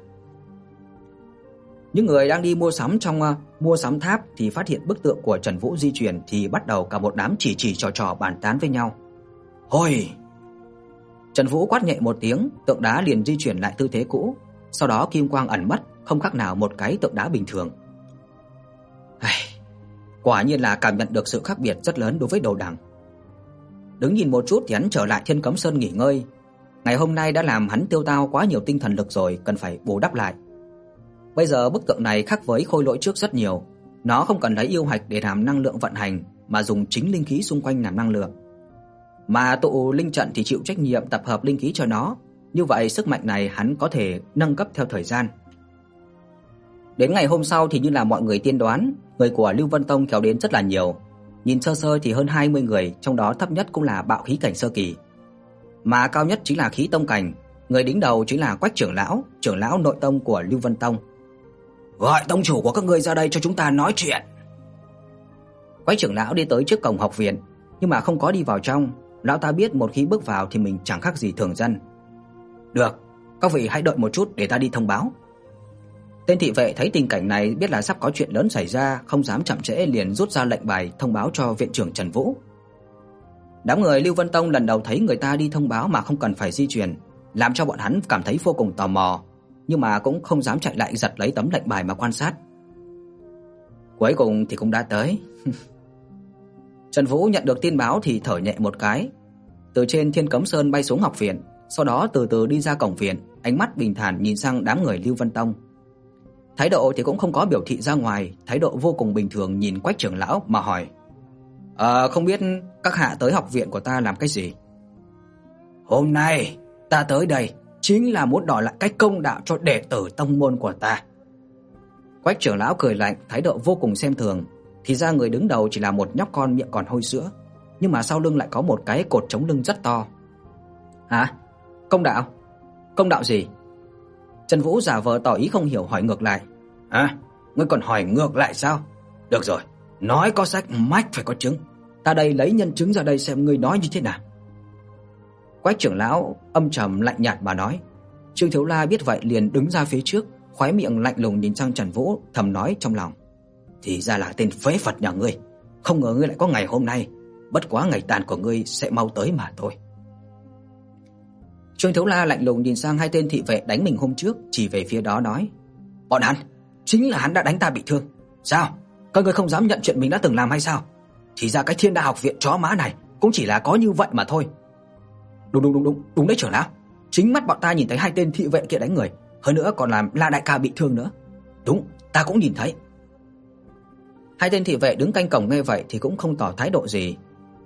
Những người đang đi mua sắm trong uh, mua sắm tháp thì phát hiện bức tượng của Trần Vũ di chuyển thì bắt đầu cả một đám chỉ chỉ trò trò bàn tán với nhau. hôi Trần Vũ quát nhẹ một tiếng, tượng đá liền di chuyển lại tư thế cũ, sau đó kim quang ẩn mất, không khác nào một cái tượng đá bình thường. Ai, quả nhiên là cảm nhận được sự khác biệt rất lớn đối với đồ đằng. Đứng nhìn một chút thì hắn trở lại Thiên Cấm Sơn nghỉ ngơi. Ngày hôm nay đã làm hắn tiêu tao quá nhiều tinh thần lực rồi, cần phải bù đắp lại. Bây giờ bức tượng này khác với khôi lỗi trước rất nhiều, nó không cần lấy yêu hạch để làm năng lượng vận hành mà dùng chính linh khí xung quanh làm năng lượng. Mà tụ linh trận thì chịu trách nhiệm tập hợp linh khí cho nó, như vậy sức mạnh này hắn có thể nâng cấp theo thời gian. Đến ngày hôm sau thì như là mọi người tiên đoán, người của Lưu Vân Tông kéo đến rất là nhiều. Nhìn sơ sơ thì hơn 20 người, trong đó thấp nhất cũng là bạo khí cảnh sơ kỳ. Mà cao nhất chính là khí tông cảnh, người đứng đầu chính là Quách trưởng lão, trưởng lão nội tông của Lưu Vân Tông. Gọi tông chủ của các ngươi ra đây cho chúng ta nói chuyện. Quách trưởng lão đi tới trước cổng học viện, nhưng mà không có đi vào trong, lão ta biết một khi bước vào thì mình chẳng khác gì thường dân. Được, các vị hãy đợi một chút để ta đi thông báo. Tên thị vệ thấy tình cảnh này biết là sắp có chuyện lớn xảy ra, không dám chậm trễ liền rút ra lệnh bài thông báo cho viện trưởng Trần Vũ. Đám người Lưu Vân Tông lần đầu thấy người ta đi thông báo mà không cần phải di chuyển, làm cho bọn hắn cảm thấy vô cùng tò mò, nhưng mà cũng không dám chạy lại giật lấy tấm lệnh bài mà quan sát. Cuối cùng thì cũng đã tới. *laughs* Trần Vũ nhận được tin báo thì thở nhẹ một cái, từ trên Thiên Cấm Sơn bay xuống học viện, sau đó từ từ đi ra cổng viện, ánh mắt bình thản nhìn sang đám người Lưu Vân Tông. Thái độ thì cũng không có biểu thị ra ngoài, thái độ vô cùng bình thường nhìn Quách trưởng lão mà hỏi: "Ờ không biết các hạ tới học viện của ta làm cái gì?" "Hôm nay ta tới đây chính là muốn đòi lại cái công đạo cho đệ tử tông môn của ta." Quách trưởng lão cười lạnh, thái độ vô cùng xem thường, thì ra người đứng đầu chỉ là một nhóc con miệng còn hôi sữa, nhưng mà sau lưng lại có một cái cột chống lưng rất to. "Hả? Công đạo? Công đạo gì?" Trần Vũ giả vờ tỏ ý không hiểu hỏi ngược lại. "À, ngươi còn hỏi ngược lại sao? Được rồi, nói có sách mách phải có chứng. Ta đây lấy nhân chứng ra đây xem ngươi nói như thế nào." Quách trưởng lão âm trầm lạnh nhạt mà nói. Trương Thiếu La biết vậy liền đứng ra phía trước, khóe miệng lạnh lùng nhìn sang Trần Vũ, thầm nói trong lòng: "Thì ra là tên phế vật nhà ngươi, không ngờ ngươi lại có ngày hôm nay, bất quá ngày tàn của ngươi sẽ mau tới mà thôi." Trương Thiếu La lạnh lùng nhìn sang hai tên thị vệ đánh mình hôm trước, chỉ về phía đó nói: "Bọn hắn, chính là hắn đã đánh ta bị thương. Sao? Các ngươi không dám nhận chuyện mình đã từng làm hay sao? Thì ra cái Thiên Đa học viện chó má này cũng chỉ là có như vậy mà thôi." Đúng đúng đúng đúng, đúng đấy trưởng lão. Chính mắt bọn ta nhìn thấy hai tên thị vệ kia đánh người, hơn nữa còn làm La đại ca bị thương nữa. Đúng, ta cũng nhìn thấy. Hai tên thị vệ đứng canh cổng nghe vậy thì cũng không tỏ thái độ gì,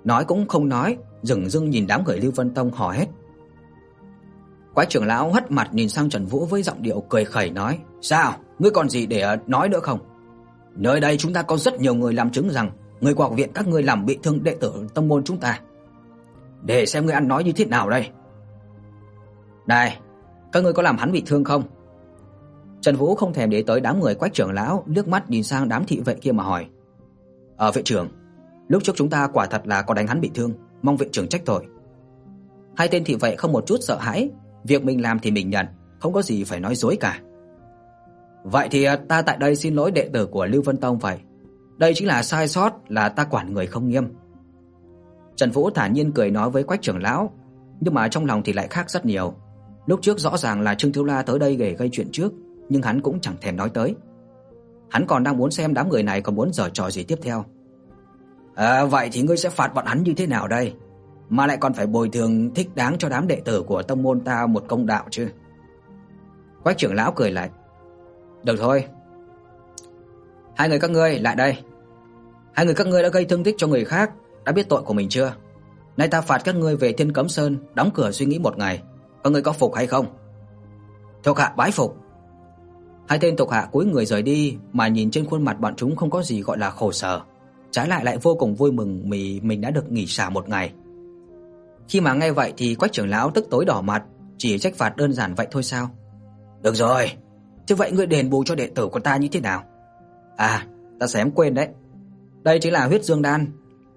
nói cũng không nói, dừng dưng nhìn đám người Lưu Vân Tông hò hét. Quái trưởng lão hất mặt nhìn sang Trần Vũ với giọng điệu cười khẩy nói: "Sao, ngươi còn gì để ờ, nói nữa không? Nơi đây chúng ta có rất nhiều người làm chứng rằng người của học viện các ngươi làm bị thương đệ tử tông môn chúng ta. Để xem ngươi ăn nói như thế nào đây." "Này, các ngươi có làm hắn bị thương không?" Trần Vũ không thèm để tới đám người Quách trưởng lão, liếc mắt nhìn sang đám thị vệ kia mà hỏi: ờ, "Ở viện trưởng, lúc trước chúng ta quả thật là có đánh hắn bị thương, mong viện trưởng trách tội." Hai tên thị vệ không một chút sợ hãi, việc mình làm thì mình nhận, không có gì phải nói dối cả. Vậy thì à, ta tại đây xin lỗi đệ tử của Lưu Vân Tông vậy. Đây chính là sai sót là ta quản người không nghiêm. Trần Vũ thản nhiên cười nói với Quách trưởng lão, nhưng mà trong lòng thì lại khác rất nhiều. Lúc trước rõ ràng là Trương Thiếu La tới đây để gây chuyện trước, nhưng hắn cũng chẳng thèm nói tới. Hắn còn đang muốn xem đám người này có muốn giở trò gì tiếp theo. À vậy thì ngươi sẽ phạt bọn hắn như thế nào đây? Mà lại còn phải bồi thường thích đáng cho đám đệ tử của tông môn ta một công đạo chứ. Quách trưởng lão cười lại. Được thôi. Hai người các ngươi lại đây. Hai người các ngươi đã gây thương tích cho người khác, đã biết tội của mình chưa? Nay ta phạt các ngươi về Thiên Cấm Sơn, đóng cửa suy nghĩ một ngày. Các ngươi có phục hay không? Thuộc hạ bái phục. Hai tên thuộc hạ cúi người rời đi, mà nhìn trên khuôn mặt bọn chúng không có gì gọi là khổ sở, trái lại lại vô cùng vui mừng vì mình đã được nghỉ xả một ngày. Khi mà nghe vậy thì Quách trưởng lão tức tối đỏ mặt, chỉ trách phạt đơn giản vậy thôi sao? Được rồi, thế vậy ngươi đền bù cho đệ tử của ta như thế nào? À, ta sẽ quên đấy. Đây chính là huyết dương đan,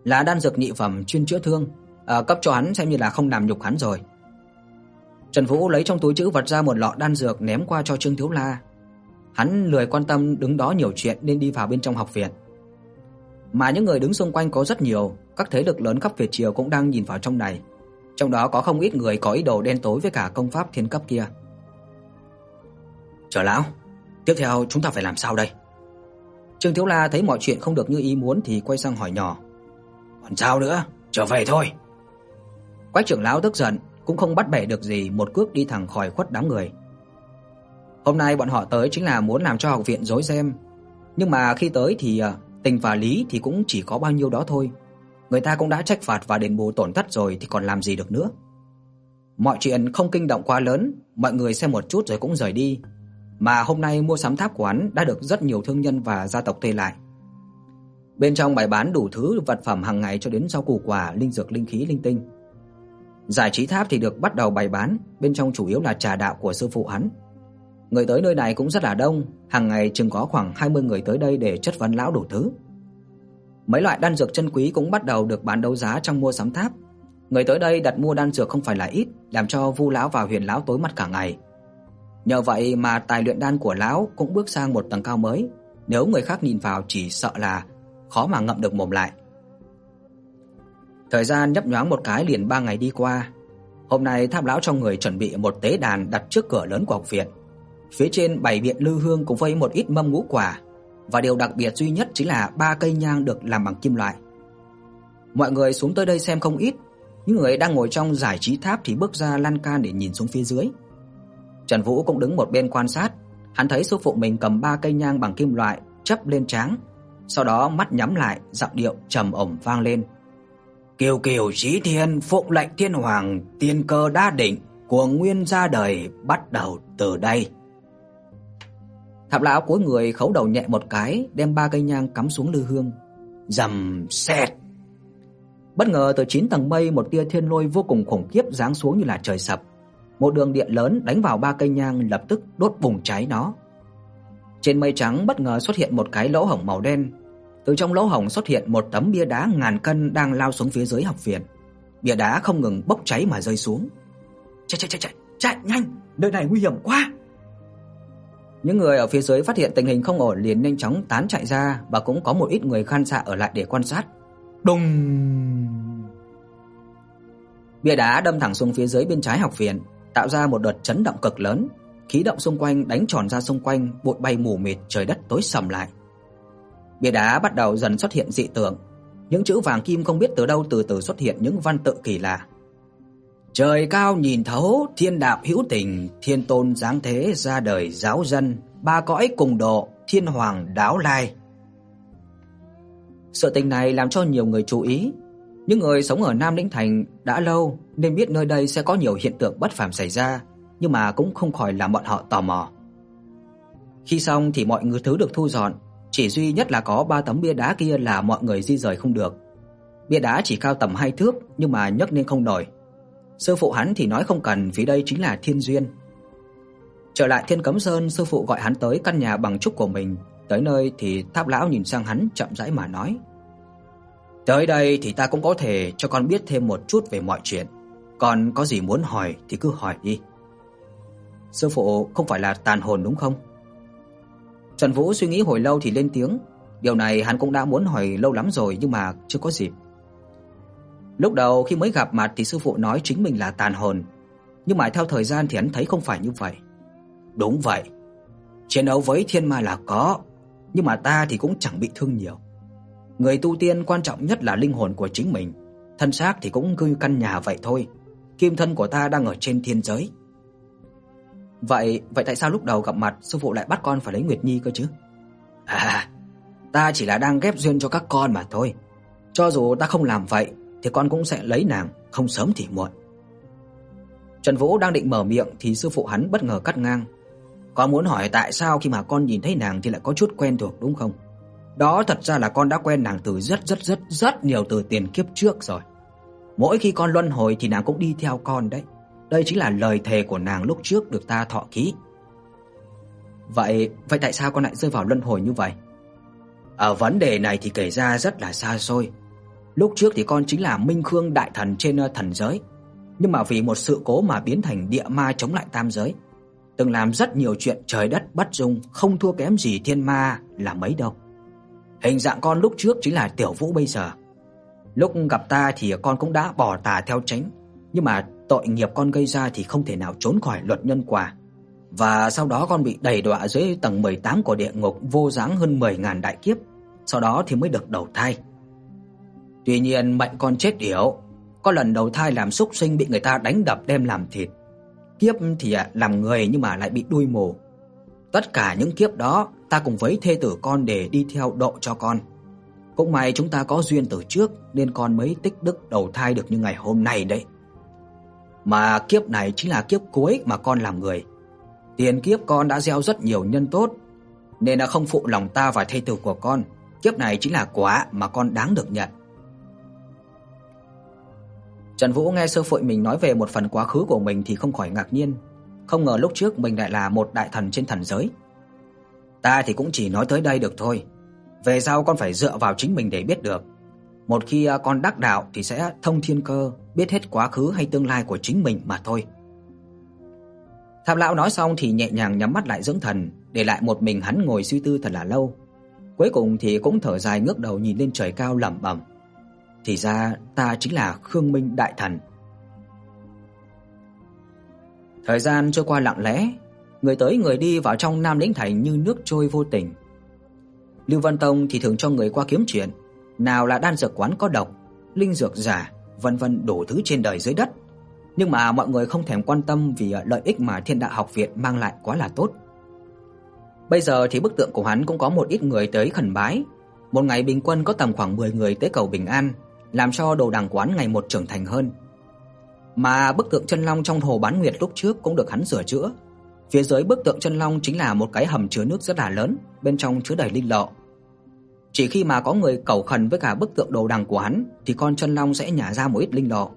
là đan dược nhị phẩm chuyên chữa thương, à, cấp cho hắn xem như là không làm nhục hắn rồi. Trần Vũ lấy trong túi trữ vật ra một lọ đan dược ném qua cho Trương Thiếu La. Hắn lười quan tâm đứng đó nhiều chuyện nên đi vào bên trong học viện. Mà những người đứng xung quanh có rất nhiều, các thế lực lớn khắp Việt triều cũng đang nhìn vào trong này trong đó có không ít người có ý đồ đen tối với cả công pháp thiên cấp kia. "Trở lão, tiếp theo chúng ta phải làm sao đây?" Trương Thiếu La thấy mọi chuyện không được như ý muốn thì quay sang hỏi nhỏ. "Còn sao nữa, trở về thôi." Quách trưởng lão tức giận, cũng không bắt bẻ được gì, một cước đi thẳng khỏi khuất đám người. Hôm nay bọn họ tới chính là muốn làm cho học viện rối ren, nhưng mà khi tới thì à, tình và lý thì cũng chỉ có bao nhiêu đó thôi người ta cũng đã trách phạt và đền bù tổn thất rồi thì còn làm gì được nữa. Mọi chuyện không kinh động quá lớn, mọi người xem một chút rồi cũng rời đi. Mà hôm nay mua sắm tháp quán đã được rất nhiều thương nhân và gia tộc thuê lại. Bên trong bày bán đủ thứ vật phẩm hàng ngày cho đến rau củ quả, linh dược linh khí linh tinh. Giải trí tháp thì được bắt đầu bày bán, bên trong chủ yếu là trà đạo của sư phụ hắn. Người tới nơi này cũng rất là đông, hàng ngày chừng có khoảng 20 người tới đây để chất vấn lão đủ thứ. Mấy loại đan dược chân quý cũng bắt đầu được bán đấu giá trong mua sắm tháp. Người tới đây đặt mua đan dược không phải là ít, làm cho Vu lão và Huyền lão tối mặt cả ngày. Nhờ vậy mà tài luyện đan của lão cũng bước sang một tầng cao mới, nếu người khác nhìn vào chỉ sợ là khó mà ngậm được mồm lại. Thời gian nhấp nhoáng một cái liền 3 ngày đi qua. Hôm nay Tháp lão trong người chuẩn bị một tế đàn đặt trước cửa lớn của học viện. Phía trên bày biện lư hương cùng với một ít mâm ngũ quả, và điều đặc biệt duy nhất chính là ba cây nhang được làm bằng kim loại. Mọi người xuống tới đây xem không ít, những người đang ngồi trong giải trí tháp thì bước ra lan can để nhìn xuống phía dưới. Trần Vũ cũng đứng một bên quan sát, hắn thấy sư phụ mình cầm ba cây nhang bằng kim loại chấp lên trán, sau đó mắt nhắm lại, giọng điệu trầm ổn vang lên. Kiều kiều chí thiên phụng lệnh thiên hoàng, tiên cơ đa định của nguyên ra đời bắt đầu từ đây. Thạp lão cúi người khấu đầu nhẹ một cái, đem ba cây nhang cắm xuống lư hương. Rầm sét. Bất ngờ từ chín tầng mây một tia thiên lôi vô cùng khủng khiếp giáng xuống như là trời sập. Một đường điện lớn đánh vào ba cây nhang lập tức đốt bùng cháy nó. Trên mây trắng bất ngờ xuất hiện một cái lỗ hổng màu đen. Từ trong lỗ hổng xuất hiện một tấm bia đá ngàn cân đang lao xuống phía dưới học viện. Bia đá không ngừng bốc cháy mà rơi xuống. Chạy chạy chạy chạy, chạy nhanh, nơi này nguy hiểm quá. Những người ở phía dưới phát hiện tình hình không ổn liền nhanh chóng tán chạy ra và cũng có một ít người khan xạ ở lại để quan sát. Đùng! Bia đá đâm thẳng xuống phía dưới bên trái học viện, tạo ra một đợt chấn động cực lớn, khí động xung quanh đánh tròn ra xung quanh, bụi bay mù mịt, trời đất tối sầm lại. Bia đá bắt đầu dần xuất hiện dị tượng, những chữ vàng kim không biết từ đâu từ từ xuất hiện những văn tự kỳ lạ. Trời cao nhìn thấu, thiên đạo hữu tình, thiên tôn giáng thế ra đời giáo dân, ba cõi cùng độ, thiên hoàng đáo lai. Sự tình này làm cho nhiều người chú ý. Những người sống ở Nam Lĩnh Thành đã lâu nên biết nơi đây sẽ có nhiều hiện tượng bất phàm xảy ra, nhưng mà cũng không khỏi làm bọn họ tò mò. Khi xong thì mọi người thứ được thu dọn, chỉ duy nhất là có ba tấm bia đá kia là mọi người di rời không được. Bia đá chỉ cao tầm hai thước nhưng mà nhấc lên không nổi. Sư phụ hắn thì nói không cần vì đây chính là thiên duyên. Trở lại Thiên Cấm Sơn, sư phụ gọi hắn tới căn nhà bằng trúc của mình, tới nơi thì Tháp lão nhìn sang hắn chậm rãi mà nói: "Tới đây thì ta cũng có thể cho con biết thêm một chút về mọi chuyện, còn có gì muốn hỏi thì cứ hỏi đi." Sư phụ không phải là tàn hồn đúng không? Trần Vũ suy nghĩ hồi lâu thì lên tiếng, điều này hắn cũng đã muốn hỏi lâu lắm rồi nhưng mà chưa có dịp. Lúc đầu khi mới gặp mặt thì sư phụ nói chính mình là tàn hồn, nhưng mà theo thời gian thì hắn thấy không phải như vậy. Đúng vậy. Chiến đấu với thiên ma là có, nhưng mà ta thì cũng chẳng bị thương nhiều. Người tu tiên quan trọng nhất là linh hồn của chính mình, thân xác thì cũng như căn nhà vậy thôi. Kim thân của ta đang ở trên thiên giới. Vậy, vậy tại sao lúc đầu gặp mặt sư phụ lại bắt con phải lấy Nguyệt Nhi cơ chứ? À, ta chỉ là đang ghép duyên cho các con mà thôi. Cho dù ta không làm vậy thì con cũng sẽ lấy nàng, không sớm thì muộn. Trần Vũ đang định mở miệng thì sư phụ hắn bất ngờ cắt ngang. Con muốn hỏi tại sao khi mà con nhìn thấy nàng thì lại có chút quen thuộc đúng không? Đó thật ra là con đã quen nàng từ rất rất rất rất nhiều từ tiền kiếp trước rồi. Mỗi khi con luân hồi thì nàng cũng đi theo con đấy. Đây chính là lời thề của nàng lúc trước được ta thọ ký. Vậy, vậy tại sao con lại rơi vào luân hồi như vậy? Ở vấn đề này thì kể ra rất là xa xôi. Lúc trước thì con chính là Minh Khương đại thần trên ờ, thần giới, nhưng mà vì một sự cố mà biến thành địa ma chống lại tam giới. Từng làm rất nhiều chuyện trời đất bất dung, không thua kém gì thiên ma là mấy đâu. Hình dạng con lúc trước chính là Tiểu Vũ bây giờ. Lúc gặp ta thì con cũng đã bỏ tà theo tránh, nhưng mà tội nghiệp con gây ra thì không thể nào trốn khỏi luật nhân quả. Và sau đó con bị đày đọa dưới tầng 18 của địa ngục vô dáng hơn 10.000 đại kiếp, sau đó thì mới được đầu thai. Tuy nhiên mệnh con chết yểu, có lần đầu thai làm súc sinh bị người ta đánh đập đem làm thịt. Kiếp thì à, làm người nhưng mà lại bị đuôi mù. Tất cả những kiếp đó ta cùng với thê tử con để đi theo độ cho con. Cũng may chúng ta có duyên từ trước nên con mới tích đức đầu thai được như ngày hôm nay đấy. Mà kiếp này chính là kiếp cuối mà con làm người. Tiền kiếp con đã gieo rất nhiều nhân tốt, nên đã không phụ lòng ta và thê tử của con. Kiếp này chính là quả mà con đáng được nhận. Trần Vũ nghe sư phụ mình nói về một phần quá khứ của mình thì không khỏi ngạc nhiên, không ngờ lúc trước mình lại là một đại thần trên thần giới. Ta thì cũng chỉ nói tới đây được thôi. Về sau con phải dựa vào chính mình để biết được. Một khi à, con đắc đạo thì sẽ thông thiên cơ, biết hết quá khứ hay tương lai của chính mình mà thôi. Tháp lão nói xong thì nhẹ nhàng nhắm mắt lại dưỡng thần, để lại một mình hắn ngồi suy tư thật là lâu. Cuối cùng thì cũng thở dài ngước đầu nhìn lên trời cao lẩm bẩm. Thì ra ta chính là Khương Minh đại thần. Thời gian trôi qua lặng lẽ, người tới người đi vào trong Nam Lĩnh Thành như nước trôi vô tình. Lưu Văn Tông thì thường cho người qua kiếm chuyện, nào là đan dược quán có độc, linh dược giả, vân vân đủ thứ trên đời dưới đất. Nhưng mà mọi người không thèm quan tâm vì ờ, lợi ích mà Thiên Đạo học viện mang lại quá là tốt. Bây giờ thì bức tượng của hắn cũng có một ít người tới khẩn bái. Một ngày bình quân có tầm khoảng 10 người tới cầu bình an, làm cho đồ đằng quán ngày một trưởng thành hơn. Mà bức tượng chân long trong hồ bán nguyệt lúc trước cũng được hắn sửa chữa. Phía dưới bức tượng chân long chính là một cái hầm chứa nước rất là lớn, bên trong chứa đầy linh lộ. Chỉ khi mà có người cầu khẩn với cả bức tượng đồ đằng của hắn thì con chân long sẽ nhả ra một ít linh lộ.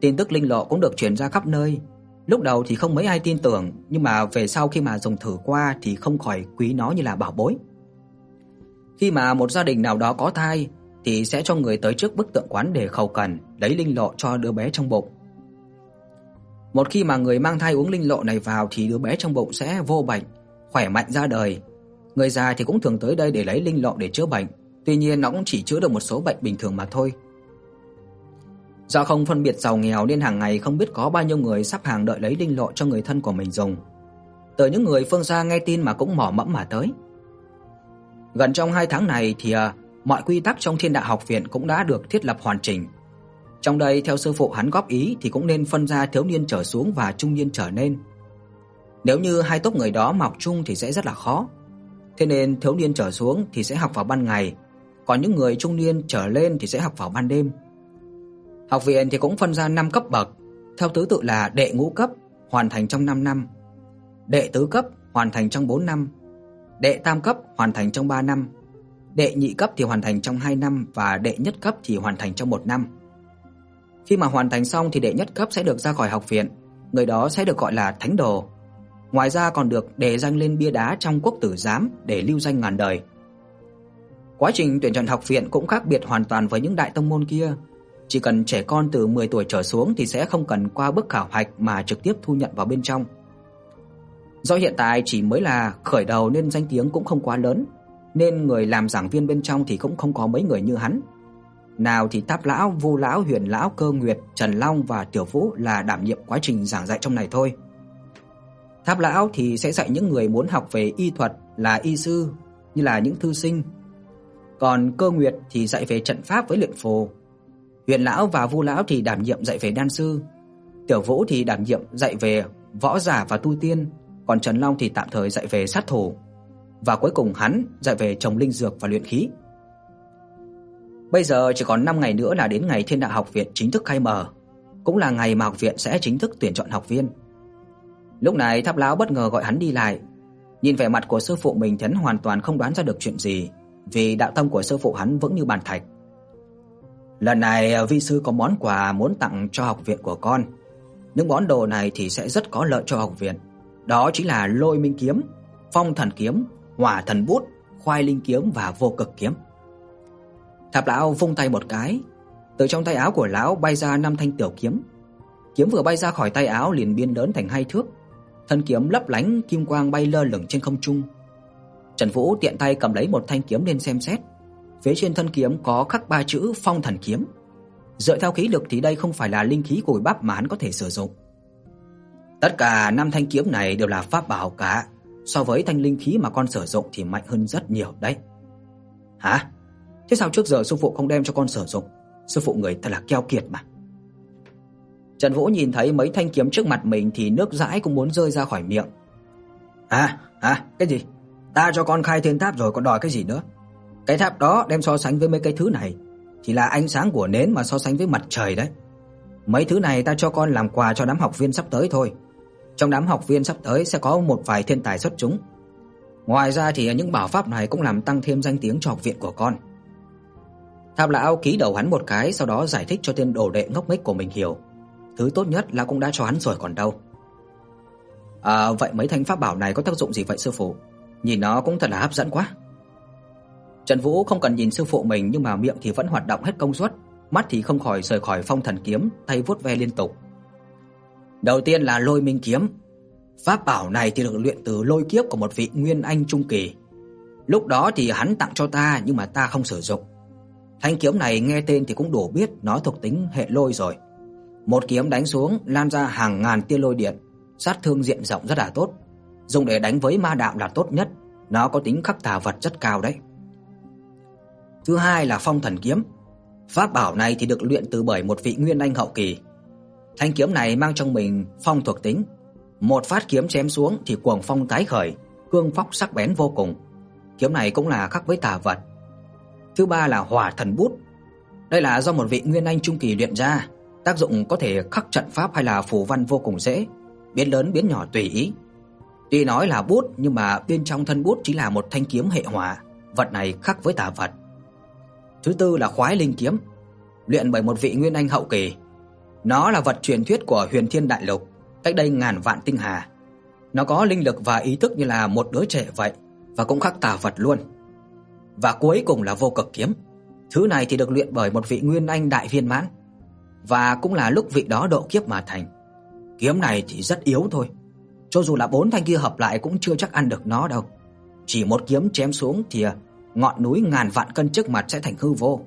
Tin tức linh lộ cũng được truyền ra khắp nơi. Lúc đầu thì không mấy ai tin tưởng, nhưng mà về sau khi mà dùng thử qua thì không khỏi quý nó như là bảo bối. Khi mà một gia đình nào đó có thai thì sẽ cho người tới trước bức tượng quán để khẩu cần lấy linh lộ cho đứa bé trong bụng. Một khi mà người mang thai uống linh lộ này vào thì đứa bé trong bụng sẽ vô bệnh, khỏe mạnh ra đời. Người già thì cũng thường tới đây để lấy linh lộ để chữa bệnh, tuy nhiên nó cũng chỉ chữa được một số bệnh bình thường mà thôi. Do không phân biệt giàu nghèo nên hàng ngày không biết có bao nhiêu người sắp hàng đợi lấy linh lộ cho người thân của mình dùng. Từ những người phương xa nghe tin mà cũng mò mẫm mà tới. Gần trong 2 tháng này thì à, mọi quy tắc trong Thiên Đạo học viện cũng đã được thiết lập hoàn chỉnh. Trong đây theo sư phụ hắn góp ý thì cũng nên phân ra thiếu niên trở xuống và trung niên trở lên. Nếu như hai tốc người đó mọc chung thì sẽ rất là khó. Thế nên thiếu niên trở xuống thì sẽ học vào ban ngày, còn những người trung niên trở lên thì sẽ học vào ban đêm. Học viện thì cũng phân ra 5 cấp bậc, theo thứ tự là đệ ngũ cấp hoàn thành trong 5 năm, đệ tứ cấp hoàn thành trong 4 năm, đệ tam cấp hoàn thành trong 3 năm, đệ nhị cấp thì hoàn thành trong 2 năm và đệ nhất cấp thì hoàn thành trong 1 năm. Khi mà hoàn thành xong thì đệ nhất cấp sẽ được ra khỏi học viện, người đó sẽ được gọi là thánh đồ. Ngoài ra còn được đề danh lên bia đá trong quốc tử giám để lưu danh ngàn đời. Quá trình tuyển chọn học viện cũng khác biệt hoàn toàn với những đại tông môn kia. Chỉ cần trẻ con từ 10 tuổi trở xuống thì sẽ không cần qua bước khảo hạch mà trực tiếp thu nhận vào bên trong. Do hiện tại chỉ mới là khởi đầu nên danh tiếng cũng không quá lớn, nên người làm giảng viên bên trong thì cũng không có mấy người như hắn. Nào thì Táp lão, Vu lão, Huyền lão, Cơ Nguyệt, Trần Long và Tiểu Vũ là đảm nhiệm quá trình giảng dạy trong này thôi. Tháp lão thì sẽ dạy những người muốn học về y thuật là y sư, như là những thư sinh. Còn Cơ Nguyệt thì dạy về trận pháp với luyện phù. Huyền lão và Vu lão thì đảm nhiệm dạy về đan sư. Tiểu Vũ thì đảm nhiệm dạy về võ giả và tu tiên, còn Trần Long thì tạm thời dạy về sát thủ. Và cuối cùng hắn dạy về trồng linh dược và luyện khí. Bây giờ chỉ còn 5 ngày nữa là đến ngày Thiên Đạo học viện chính thức khai mở, cũng là ngày mà học viện sẽ chính thức tuyển chọn học viên. Lúc này Tháp lão bất ngờ gọi hắn đi lại. Nhìn vẻ mặt của sư phụ mình hắn hoàn toàn không đoán ra được chuyện gì, vì đạo tâm của sư phụ hắn vững như bàn thạch. Lần này ờ, vi sư có món quà muốn tặng cho học viện của con. Những món đồ này thì sẽ rất có lợi cho học viện. Đó chính là Lôi Minh kiếm, Phong Thần kiếm, Hỏa Thần bút, Khoai Linh kiếm và Vô Cực kiếm. Thập lão vung tay một cái, từ trong tay áo của lão bay ra năm thanh tiểu kiếm. Kiếm vừa bay ra khỏi tay áo liền biến lớn thành hai thước, thân kiếm lấp lánh kim quang bay lơ lửng trên không trung. Trần Vũ tiện tay cầm lấy một thanh kiếm lên xem xét. Phía trên thân kiếm có khắc ba chữ Phong Thần kiếm. Dựa theo khí lực thì đây không phải là linh khí của bắp mà hắn có thể sử dụng. Tất cả năm thanh kiếm này đều là pháp bảo cả, so với thanh linh khí mà con sử dụng thì mạnh hơn rất nhiều đấy. Hả? Thế sao trước giờ sư phụ không đem cho con sử dụng? Sư phụ người thật là keo kiệt mà. Trần Vũ nhìn thấy mấy thanh kiếm trước mặt mình thì nước dãi cũng muốn rơi ra khỏi miệng. À, à, cái gì? Ta cho con khai thiên tháp rồi còn đòi cái gì nữa? Cái tháp đó đem so sánh với mấy cái thứ này chỉ là ánh sáng của nến mà so sánh với mặt trời đấy. Mấy thứ này ta cho con làm quà cho đám học viên sắp tới thôi. Trong đám học viên sắp tới sẽ có một vài thiên tài xuất chúng. Ngoài ra thì những bảo pháp này cũng làm tăng thêm danh tiếng cho học viện của con. Tháp lão ký đầu hắn một cái, sau đó giải thích cho tên đồ đệ ngốc nghếch của mình hiểu. Thứ tốt nhất là cũng đã cho hắn rồi còn đâu. À vậy mấy thanh pháp bảo này có tác dụng gì vậy sư phụ? Nhìn nó cũng thật là hấp dẫn quá. Trần Vũ không cần nhìn sư phụ mình nhưng mà miệng thì vẫn hoạt động hết công suất, mắt thì không khỏi rời khỏi phong thần kiếm, tay vuốt ve liên tục. Đầu tiên là Lôi Minh kiếm. Pháp bảo này thì được luyện từ lôi kiếp của một vị nguyên anh trung kỳ. Lúc đó thì hắn tặng cho ta nhưng mà ta không sử dụng. Thanh kiếm này nghe tên thì cũng đủ biết nó thuộc tính hệ lôi rồi. Một kiếm đánh xuống lan ra hàng ngàn tia lôi điện, sát thương diện rộng rất là tốt. Dùng để đánh với ma đạo là tốt nhất, nó có tính khắc tà vật rất cao đấy. Thứ hai là Phong Thần kiếm. Pháp bảo này thì được luyện từ bởi một vị nguyên anh hậu kỳ. Thanh kiếm này mang trong mình phong thuộc tính, một phát kiếm chém xuống thì cuồng phong tái khởi, cương phong sắc bén vô cùng. Kiếm này cũng là khắc với tà vật. Thứ ba là Hỏa Thần bút. Đây là do một vị nguyên anh trung kỳ luyện ra, tác dụng có thể khắc trận pháp hay là phù văn vô cùng dễ, biến lớn biến nhỏ tùy ý. Tuy nói là bút nhưng mà bên trong thân bút chỉ là một thanh kiếm hệ hỏa, vật này khắc với tà vật. Thứ tư là Khoái Linh kiếm, luyện bởi một vị nguyên anh hậu kỳ. Nó là vật truyền thuyết của Huyền Thiên Đại Lục, cách đây ngàn vạn tinh hà. Nó có linh lực và ý thức như là một đứa trẻ vậy và cũng khắc tà vật luôn. Và cuối cùng là vô cực kiếm. Thứ này thì được luyện bởi một vị nguyên anh đại viên mãn và cũng là lúc vị đó độ kiếp mà thành. Kiếm này thì rất yếu thôi. Cho dù là bốn thanh kia hợp lại cũng chưa chắc ăn được nó đâu. Chỉ một kiếm chém xuống thì à, ngọn núi ngàn vạn cân trước mặt sẽ thành hư vô.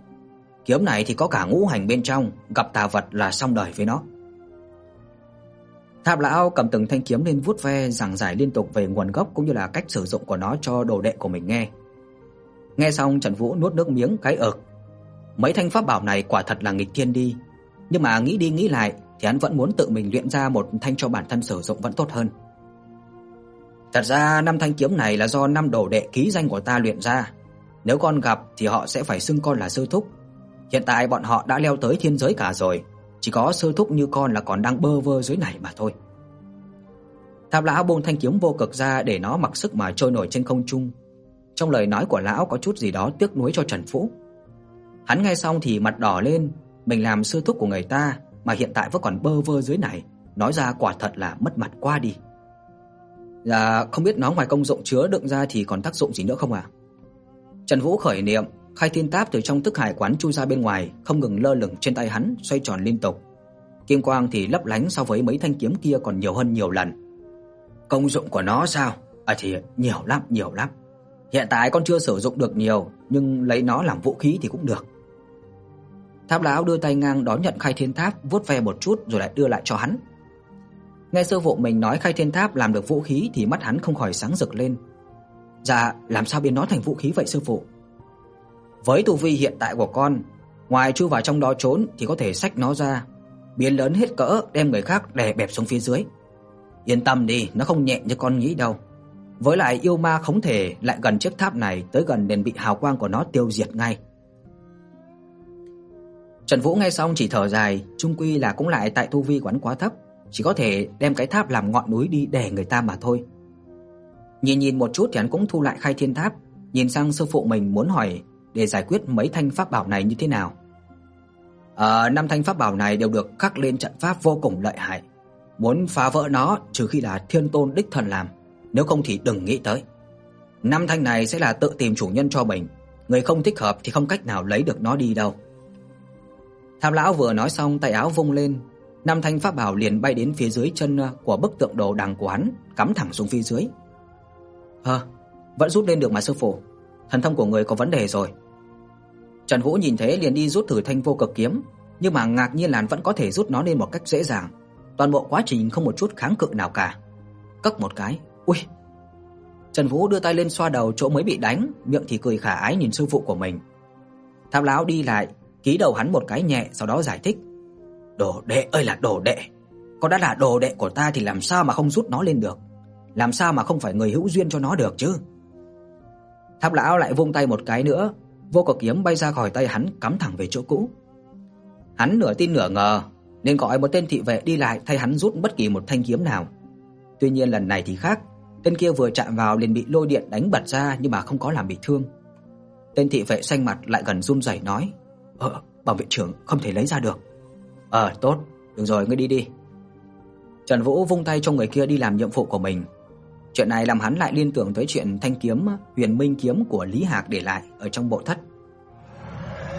Kiếm này thì có cả ngũ hành bên trong, gặp tà vật là xong đời với nó. Tháp lão cầm từng thanh kiếm lên vuốt ve giảng giải liên tục về nguồn gốc cũng như là cách sử dụng của nó cho đồ đệ của mình nghe. Nghe xong Trần Vũ nuốt nước miếng cái ực. Mấy thanh pháp bảo này quả thật là nghịch thiên đi, nhưng mà nghĩ đi nghĩ lại thì hắn vẫn muốn tự mình luyện ra một thanh cho bản thân sử dụng vẫn tốt hơn. Thật ra năm thanh kiếm này là do năm đồ đệ ký danh của ta luyện ra. Nếu con gặp thì họ sẽ phải xưng con là sư thúc. Hiện tại bọn họ đã leo tới thiên giới cả rồi, chỉ có sư thúc như con là còn đang bơ vơ dưới này mà thôi. Tháp lão buông thanh kiếm vô cực ra để nó mặc sức mà trôi nổi trên không trung. Trong lời nói của lão có chút gì đó tiếc nuối cho Trần Vũ. Hắn nghe xong thì mặt đỏ lên, mình làm sư thúc của người ta mà hiện tại vẫn còn bơ vơ dưới này, nói ra quả thật là mất mặt quá đi. Dạ, không biết nó ngoài công dụng chứa đựng ra thì còn tác dụng gì nữa không ạ? À? Trần Vũ khởi niệm, khai thiên táp từ trong tức hải quán chui ra bên ngoài, không ngừng lơ lửng trên tay hắn, xoay tròn liên tục. Kim quang thì lấp lánh so với mấy thanh kiếm kia còn nhiều hơn nhiều lần. Công dụng của nó sao? À thì nhiều lắm, nhiều lắm. Hiện tại con chưa sử dụng được nhiều, nhưng lấy nó làm vũ khí thì cũng được. Tháp lão đưa tay ngang đón nhận khai thiên tháp, vuốt ve một chút rồi lại đưa lại cho hắn. Nghe sư phụ mình nói khai thiên tháp làm được vũ khí thì mắt hắn không khỏi sáng rực lên. Dạ, làm sao biến nó thành vũ khí vậy sư phụ? Với tu vi hiện tại của con, ngoài chui vào trong đó trốn thì có thể xách nó ra, biến lớn hết cỡ đem người khác đè bẹp xuống phía dưới. Yên tâm đi, nó không nhẹ như con nghĩ đâu. Với lại yêu ma không thể lại gần chiếc tháp này tới gần nên bị hào quang của nó tiêu diệt ngay. Trần Vũ nghe xong chỉ thở dài, chung quy là cũng lại tại tu vi quán quá thấp, chỉ có thể đem cái tháp làm ngọn núi đi đè người ta mà thôi. Nhìn nhìn một chút thì hắn cũng thu lại khai thiên tháp, nhìn sang sư phụ mình muốn hỏi để giải quyết mấy thanh pháp bảo này như thế nào. Ờ, năm thanh pháp bảo này đều được khắc lên trận pháp vô cùng lợi hại. Muốn phá vỡ nó trừ khi là Thiên Tôn đích thần làm, nếu không thì đừng nghĩ tới. Năm thanh này sẽ là tự tìm chủ nhân cho mình, người không thích hợp thì không cách nào lấy được nó đi đâu. Tham lão vừa nói xong, tay áo vung lên, năm thanh pháp bảo liền bay đến phía dưới chân ờ, của bức tượng đồ đằng của hắn, cắm thẳng xuống phía dưới. "Hơ, vẫn rút lên được mà sư phụ, thần thông của người có vấn đề rồi." Trần Vũ nhìn thế liền đi rút thử thanh vô cực kiếm, nhưng mà ngạc nhiên là vẫn có thể rút nó lên một cách dễ dàng, toàn bộ quá trình không một chút kháng cự nào cả. Cất một cái, ui. Trần Vũ đưa tay lên xoa đầu chỗ mới bị đánh, miệng thì cười khả ái nhìn sư phụ của mình. Tham lão đi lại, ký đầu hắn một cái nhẹ sau đó giải thích. "Đồ đệ ơi là đồ đệ, có đã là đồ đệ của ta thì làm sao mà không rút nó lên được? Làm sao mà không phải người hữu duyên cho nó được chứ?" Tháp lão lại vung tay một cái nữa, vô cực kiếm bay ra khỏi tay hắn cắm thẳng về chỗ cũ. Hắn nửa tin nửa ngờ, nên gọi một tên thị vệ đi lại thay hắn rút bất kỳ một thanh kiếm nào. Tuy nhiên lần này thì khác, tên kia vừa chạm vào liền bị lôi điện đánh bật ra nhưng mà không có làm bị thương. Tên thị vệ xanh mặt lại gần run rẩy nói: "Ờ, bảo vệ trưởng không thể lấy ra được." "Ờ, tốt, được rồi, ngươi đi đi." Trần Vũ vung tay cho người kia đi làm nhiệm vụ của mình. Chuyện này làm hắn lại liên tưởng tới chuyện thanh kiếm, Huyền Minh kiếm của Lý Hạc để lại ở trong bộ thất.